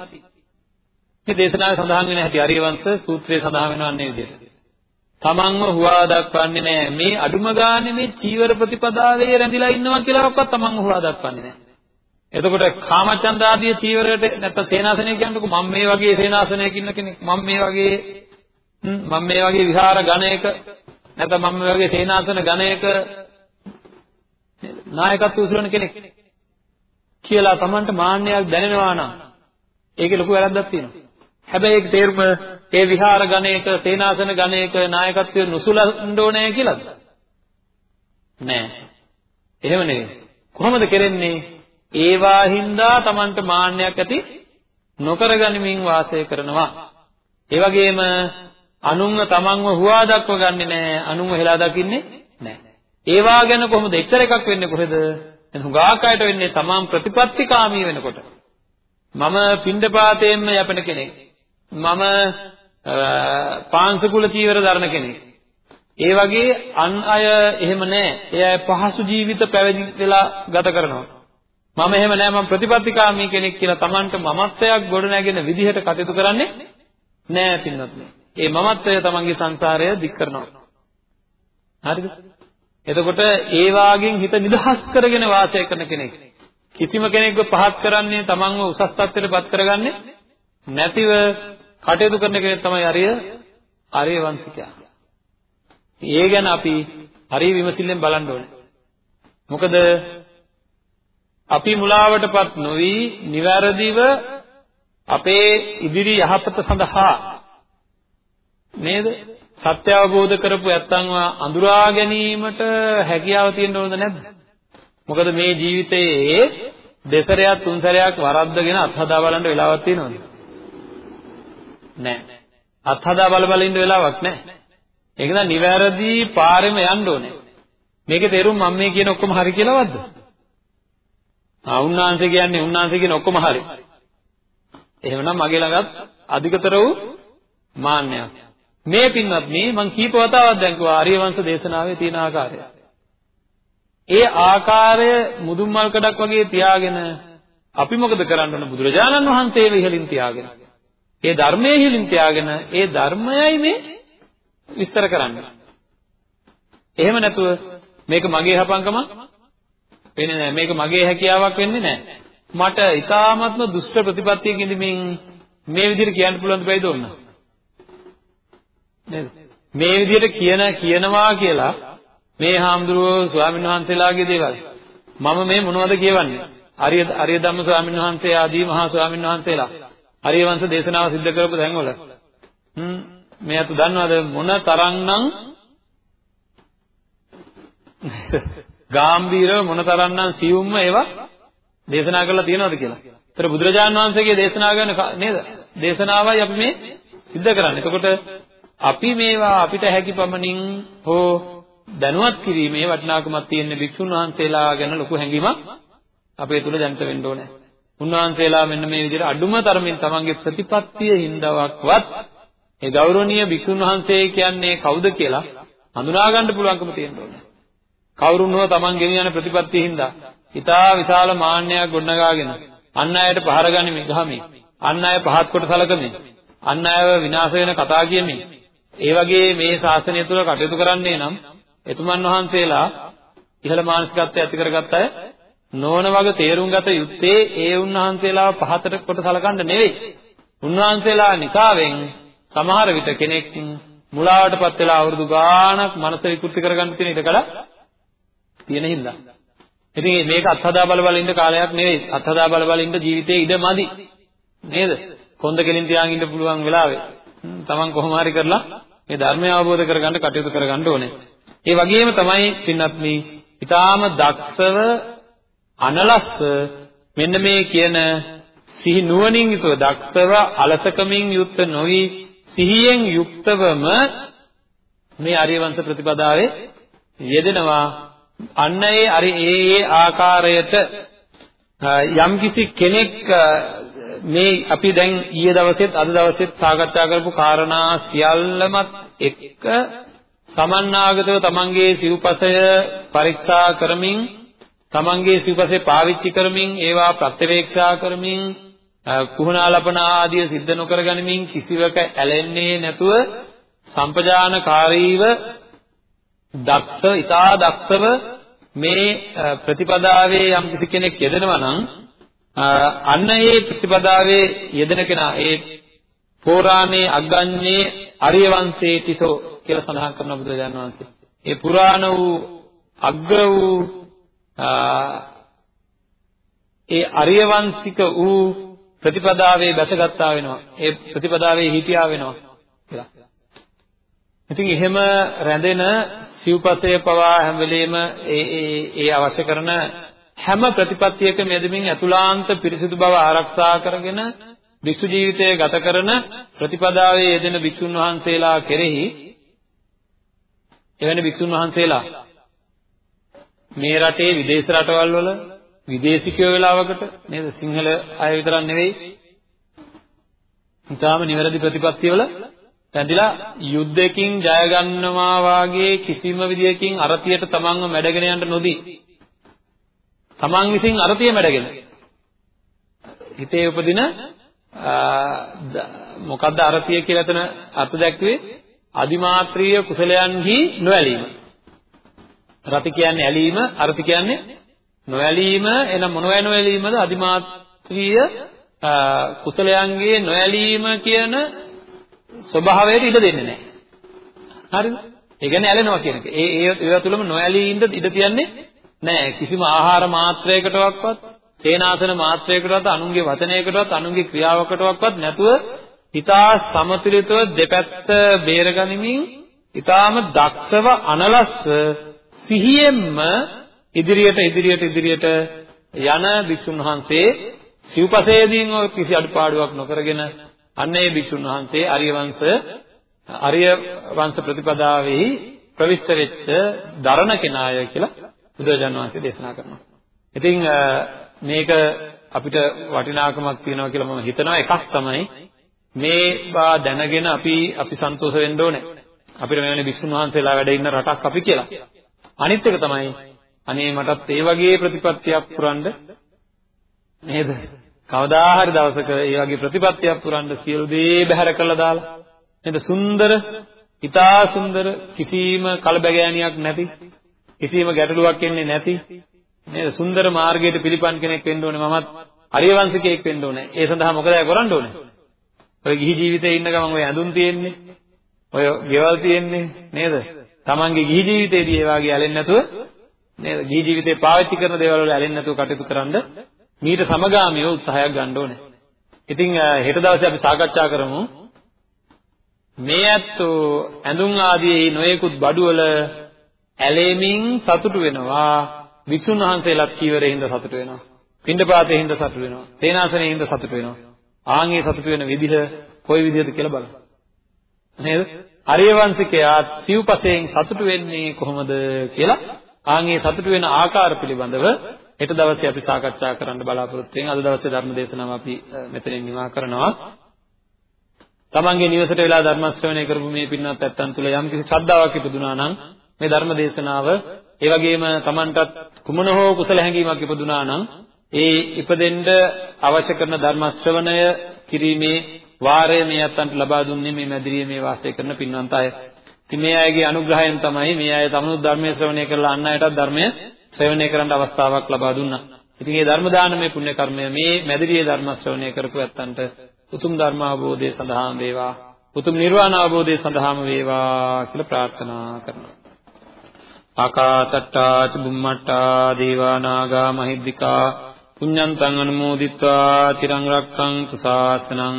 මේ දේශනාවේ සඳහන් වෙන හැටි අරියවංශ සූත්‍රයේ සඳහන් වෙනවා අන්නේ විදිහට. තමන්ව හුවා දක්වන්නේ නැහැ මේ අඩුම ගානේ මේ චීවර ප්‍රතිපදාවේ රැඳිලා ඉන්නවා කියලාවත් තමන්ව හුවා දක්වන්නේ නැහැ එතකොට කාමචන්ද ආදී චීවරයට නැත්නම් සේනාසනය කියන්නකො මම මේ වගේ සේනාසනයක ඉන්න කෙනෙක් මම මේ වගේ මම මේ වගේ විහාර ගණයක නැත්නම් මම මේ වගේ සේනාසන ගණයක නායකත්ව උසුලන කෙනෙක් කියලා Tamanට මාන්නයක් දැනෙනවා නම් ඒකේ ලොකු වැරද්දක් තියෙනවා. හැබැයි ඒක තේරුම ඒ විහාර ගණයක, සේනාසන ගණයක නායකත්වය නුසුලන්න ඕනේ කියලාද? නෑ. එහෙම නෙවෙයි. කොහොමද කරන්නේ? ඒවා හින්දා Tamanට මාන්නයක් ඇති නොකරගනිමින් වාසය කරනවා. ඒ වගේම අනුන්ව තමන්ව හුවා දක්ව ගන්නෙ නෑ අනුන්ව හෙලා දකින්නේ නෑ ඒවා ගැන කොහොමද එක්තර එකක් වෙන්නේ කොහෙද? දැන් හුඟාක් අයට වෙන්නේ තමන් ප්‍රතිපත්තිකාමී වෙනකොට. මම පින්ඩපාතයෙන්ම යැපෙන කෙනෙක්. මම පාංශකුල චීවර දරන කෙනෙක්. ඒ වගේ අන් අය එහෙම නැහැ. ඒ අය පහසු ජීවිත පැවිදි වෙලා ගත කරනවා. මම එහෙම නැහැ මම ප්‍රතිපත්තිකාමී කෙනෙක් කියලා Tamanට මමත්වයක් ගොඩ නැගෙන විදිහට කටයුතු කරන්නේ නැහැ පින්නත් නේ. ඒ මමත්වය Tamanගේ සංසාරය දික් කරනවා. හරිද? එතකොට ඒ වාගෙන් හිත නිදහස් කරගෙන වාසය කරන කෙනෙක් කිසිම කෙනෙක්ව පහත් කරන්නේ තමන්ව උසස් තත්ත්වයට පත් කරගන්නේ නැතිව කටයුතු කරන කෙනෙක් තමයි අරිය අරිය වංශිකයා. ඒ ගැන අපි හරි විමසිල්ලෙන් බලන්න ඕනේ. මොකද අපි මුලාවටපත් නොවි නිවැරදිව අපේ ඉදිරි යහපත සඳහා නේද සත්‍ය අවබෝධ කරපු නැත්තන්ව අඳුරා ගැනීමට හැකියාව තියෙන්න ඕනද නැද්ද? මොකද මේ ජීවිතයේ දෙසරයක් තුන්සරයක් වරද්දගෙන අත්හදා බලන්න වෙලාවක් තියෙනවද? නැහැ. අත්හදා බල බල ඉන්න වෙලාවක් නැහැ. ඒක නම් නිවැරදි පාරෙම යන්න ඕනේ. මේකේ තේරුම් මම මේ කියන ඔක්කොම හරි කියලාවද්ද? ආ උන්නාන්සේ කියන්නේ උන්නාන්සේ කියන ඔක්කොම හරි. එහෙමනම් මගේ ළඟත් අධිකතර වූ මාන්නයක්. මේ පින්වත් මේ මම කීප වතාවක් දැන් කිව්වා ආර්ය වංශ දේශනාවේ තියෙන ආකාරය. ඒ ආකාරය මුදුන් මල් කඩක් වගේ තියාගෙන අපි මොකද කරන්න ඕන බුදුරජාණන් වහන්සේව ඉහළින් තියාගෙන. ඒ ධර්මයේ ඉහළින් තියාගෙන ඒ ධර්මයයි මේ විස්තර කරන්න. එහෙම නැතුව මේක මගේ හපංකම වෙන්නේ නැහැ. මේක මගේ හැකියාවක් වෙන්නේ නැහැ. මට ඊ타ත්ම දුෂ්ට ප්‍රතිපත්තියක ඉඳමින් මේ විදිහට කියන්න පුළුවන් දෙයිද ඕන? නේද? මේ විදිහට කියන කියනවා කියලා මේ හාමුදුරුවෝ ස්වාමීන් වහන්සේලාගේ දේවල් මම මේ මොනවද කියවන්නේ? අරිය අරිය ධම්ම ස්වාමීන් වහන්සේ ආදී මහා ස්වාමීන් වහන්සේලා අරිය වංශ දේශනාව සිද්ධ කරපු තැන්වල හ්ම් මේ අත දන්නවද මොන තරම්නම් ගාම්භීරව මොන තරම්නම් සියුම්ම ඒවා දේශනා කරලා තියෙනවද කියලා. ඒතර බුදුරජාණන් වහන්සේගේ දේශනාව ගැන නේද? දේශනාවයි අපි මේ සිද්ධ කරන්නේ. එතකොට අපි මේවා අපිට හැකි පමණින් හෝ දැනුවත් කිරීමේ වටිනාකමක් තියෙන භික්ෂුන් වහන්සේලා ගැන ලොකු හැඟීමක් අපේ තුල දැනිට වෙන්න ඕනේ. උන්වහන්සේලා මෙන්න මේ විදිහට අඩුම තරමින් තමන්ගේ ප්‍රතිපත්තිය හින්දාවක්වත් ඒ ගෞරවනීය භික්ෂුන් වහන්සේ කියන්නේ කවුද කියලා හඳුනා ගන්න පුළුවන්කම තියෙන්න ඕනේ. කවුරුන් හෝ Taman ගෙන යන ප්‍රතිපත්තිය හින්දා ඊටා විශාල මාන්නයක් ගොඩනගාගෙන අන් අයට පහර ගනිමින් ගහමින් අන් අය පහත් කොට සලකමින් අන් අයව විනාශ වෙන කතා කියමින් ඒ වගේ මේ ශාසනය තුල කටයුතු කරන්නේ නම් එතුමන් වහන්සේලා ඉහළ මානසිකත්වය ඇති කරගත්ත අය නොවන වගේ තේරුම් ගත යුත්තේ ඒ උන්වහන්සේලාව පහතට කොට සලකන්න නෙවෙයි. උන්වහන්සේලා නිසාවෙන් සමහර විට කෙනෙක් මුලාවටපත් වෙලා අවුරුදු ගාණක් මනස විකෘති කරගන්න තියෙන ඉඩකඩ තියෙන හින්දා. ඉතින් මේක අත්හදා බල බල ඉන්න කාලයක් නෙවෙයි. අත්හදා බල බල ඉන්න ජීවිතේ ඉඩමදි. නේද? කොන්ද කෙලින් තියාගෙන ඉන්න පුළුවන් වෙලාවේ තමන් කොහොම හරි කරලා මේ ධර්මය අවබෝධ කරගන්න කටයුතු කරගන්න ඕනේ. ඒ වගේම තමයි පින්වත්නි, ඊටාම දක්ෂව අනලස්ස මෙන්න මේ කියන සිහි නුවණින් යුතුව දක්ෂව අලසකමින් යුක්ත නොවි සිහියෙන් යුක්තවම මේ ආර්යවංශ ප්‍රතිපදාවේ යෙදෙනවා. අන්න ඒ අරි ඒ ඒ ආකාරයට යම්කිසි කෙනෙක් මේ අපි දැන් ඊයේ දවසෙත් අද දවසෙත් සාකච්ඡා කරපු කාරණා සියල්ලමත් එක්ක සමන්නාගතව තමන්ගේ සිව්පසය පරීක්ෂා කරමින් තමන්ගේ සිව්පසය පාවිච්චි කරමින් ඒවා ප්‍රත්‍යවේක්ෂා කරමින් කුහනාලපන ආදිය සිද්ධ නොකර ගනිමින් කිසිවක ඇලෙන්නේ නැතුව සම්පජානකාරීව දක්ෂ ඊටා දක්ෂව මේ ප්‍රතිපදාවේ යම් කිසි කෙනෙක් යෙදෙනවා නම් අන්න ඒ ප්‍රතිපදාවේ යෙදෙන කෙනා ඒ පෝරාණේ අග්ගඤ්ඤේ ආර්ය වංශේ තිතෝ කියලා සඳහන් කරන බුදුරජාණන් වහන්සේ. ඒ පුරාණ වූ අග්‍ර වූ ඒ ආර්ය වංශික වූ ප්‍රතිපදාවේ බැසගත්තා වෙනවා. ඒ ප්‍රතිපදාවේ හිටියා වෙනවා කියලා. ඉතින් එහෙම රැඳෙන සිව්පසය පවා හැම වෙලෙම ඒ ඒ ඒ අවශ්‍ය කරන හැම ප්‍රතිපත්තියකම යෙදමින් අතුලාන්ත පිරිසිදු බව ආරක්ෂා කරගෙන භික්ෂු ජීවිතය ගත කරන ප්‍රතිපදාවේ යෙදෙන භික්ෂුන් වහන්සේලා කෙරෙහි එවැනි භික්ෂුන් වහන්සේලා මේ රටේ විදේශ රටවල් වල විදේශිකයෝ වෙලාවකට නේද? සිංහල අය විතරක් නෙවෙයි. ඊටාම නිවැරදි ප්‍රතිපත්තිවල පැඳිලා යුද්ධයකින් ජය ගන්නවා වාගේ කිසිම විදියකින් අරතියට තමන්ව මැඩගෙන යන්න නොදී. තමන් විසින් අරතිය මැඩගෙන. හිතේ උපදින මොකද්ද අරතිය කියලා එතන අර්ථ දැක්වේ? අදිමාත්‍රීය කුසලයන්හි නොඇලීම. රති කියන්නේ ඇලීම අරති කියන්නේ නොඇලීම එන මොනවැ නොඇලීමද අදිමාත්‍රීය කුසලයන්ගේ නොඇලීම කියන ස්වභාවයට ඉඩ දෙන්නේ නැහැ. හරිද? ඒ කියන්නේ ඇලෙනවා කියන එක. ඒ ඒ ඒවා තුලම නොඇලී ඉඳ ඉඩ තියන්නේ නැහැ. කිසිම ආහාර මාත්‍රයකටවත්, සේනාසන මාත්‍රයකටවත්, අනුන්ගේ වචනයකටවත්, අනුන්ගේ ක්‍රියාවකටවත් නැතුව හිතා සමතුලිතව දෙපැත්ත බේරගනිමින් ඊටාම දක්ෂව අනලස්ස සිහියෙන්ම ඉදිරියට ඉදිරියට ඉදිරියට යන භික්ෂුන් වහන්සේ සිව්පසේදීන් කිසි අඩුපාඩුවක් නොකරගෙන අන්න ඒ භික්ෂුන් වහන්සේ ආර්ය වංශ ආර්ය වංශ ප්‍රතිපදාවෙහි ප්‍රවිෂ්ඨ වෙච්ච දරණ කෙනාය කියලා බුදුරජාණන් වහන්සේ දේශනා කරනවා. ඉතින් මේක අපිට වටිනාකමක් තියෙනවා කියලා මම හිතනවා එකක් තමයි මේවා දැනගෙන අපි අපි සන්තෝෂ වෙන්න ඕනේ. අපිට මෙවැනි භික්ෂුන් වහන්සේලා වැඩ ඉන්න රටක් අපි කියලා. අනිත් එක තමයි අනේ මටත් ඒ වගේ ප්‍රතිපත්තියක් පුරන්න නේද? කවදා හරි දවසක ඒ වගේ ප්‍රතිපත්තියක් පුරන්න සියලු දේ බැහැර කළා දාලා නේද? සුන්දර ඊටා සුන්දර කිසිම කලබගෑනියක් නැති කිසිම ගැටලුවක් එන්නේ නැති නේද? සුන්දර මාර්ගයට පිළිපන් කෙනෙක් වෙන්න ඕනේ මමත් අරියවංශිකයෙක් වෙන්න ඕනේ. ඒ සඳහා මොකද කරන්න ඕනේ? ඔය ගිහි ජීවිතේ ඉන්න ගමන් ඔය ඇඳුම් තියෙන්නේ ඔය ගෙවල් තියෙන්නේ නේද? තමන්ගේ ගිහි ජීවිතේදී ඒ වාගේ ඇලෙන්නේ නැතුව නේද? ගිහි ජීවිතේ පාවිච්චි කරන දේවල් වල ඇලෙන්නේ නැතුව කටයුතු කරන්න මීට සමගාමීව උත්සාහයක් ගන්න ඕනේ. ඉතින් හෙට දවසේ අපි සාකච්ඡා කරමු. මේ ඇත්තෝ ඇඳුම් ආදී නොයෙකුත් බඩුවල ඇලෙමින් සතුටු වෙනවා. වික්ෂුන් වහන්සේලාත් චීවරේ හින්දා සතුටු වෙනවා. පින්ඩපාතේ හින්දා සතුටු වෙනවා. තේනාසනේ හින්දා සතුටු වෙනවා. ආන්ගේ සතුටු වෙන විදිහ කොයි විදිහද කියලා බලන්න. නේද? ආර්යවංශිකයා සිව්පසයෙන් සතුටු වෙන්නේ කොහොමද කියලා? ආන්ගේ සතුටු වෙන ආකාර පිළිබඳව හෙට දවසේ අපි සාකච්ඡා කරන්න බලාපොරොත්තු වෙන අද දවසේ ධර්ම දේශනාව අපි මෙතනින් නිමා කරනවා. තමන්ගේ නිවසට වෙලා ධර්ම ශ්‍රවණය කරපු මේ පින්වත් ඇත්තන් තුළ යම්කිසි ශ්‍රද්ධාවක් ඉපදුනා නම් මේ ධර්ම දේශනාව ඒ වගේම තමන්ටත් කුමන හෝ කුසල හැඟීමක් ඉපදුනා නම් ඒ ඉපදෙන්න අවශ්‍ය කරන ධර්ම ශ්‍රවණය කිරීමේ වාරය මේ අත්තන්ට ලබා දුන්නේ මේ මැදිරියේ මේ වාසය කරන පින්වන්ත අය. ඉතින් මේ අයගේ අනුග්‍රහයෙන් තමයි මේ අය තමනුත් ධර්මයේ ශ්‍රවණය කරලා අන් අයටත් ධර්මය ශ්‍රවණය කරන්න අවස්ථාවක් ලබා දුන්නා. ඉතින් මේ ධර්ම දානමය පුණ්‍ය කර්මය මේ මැදිරියේ ධර්ම ශ්‍රවණය කරපු ඇත්තන්ට උතුම් ධර්ම අවබෝධය සඳහාම වේවා. උතුම් නිර්වාණ අවබෝධය සඳහාම වේවා කියලා ප්‍රාර්ථනා කරනවා. ආකාතට්ටා චුම්මට්ටා දේවා නාග මහිද්దికා පුඤ්ඤන්තං අනුමෝදිත්වා චිරං රක්ඛන්තු ශාසනං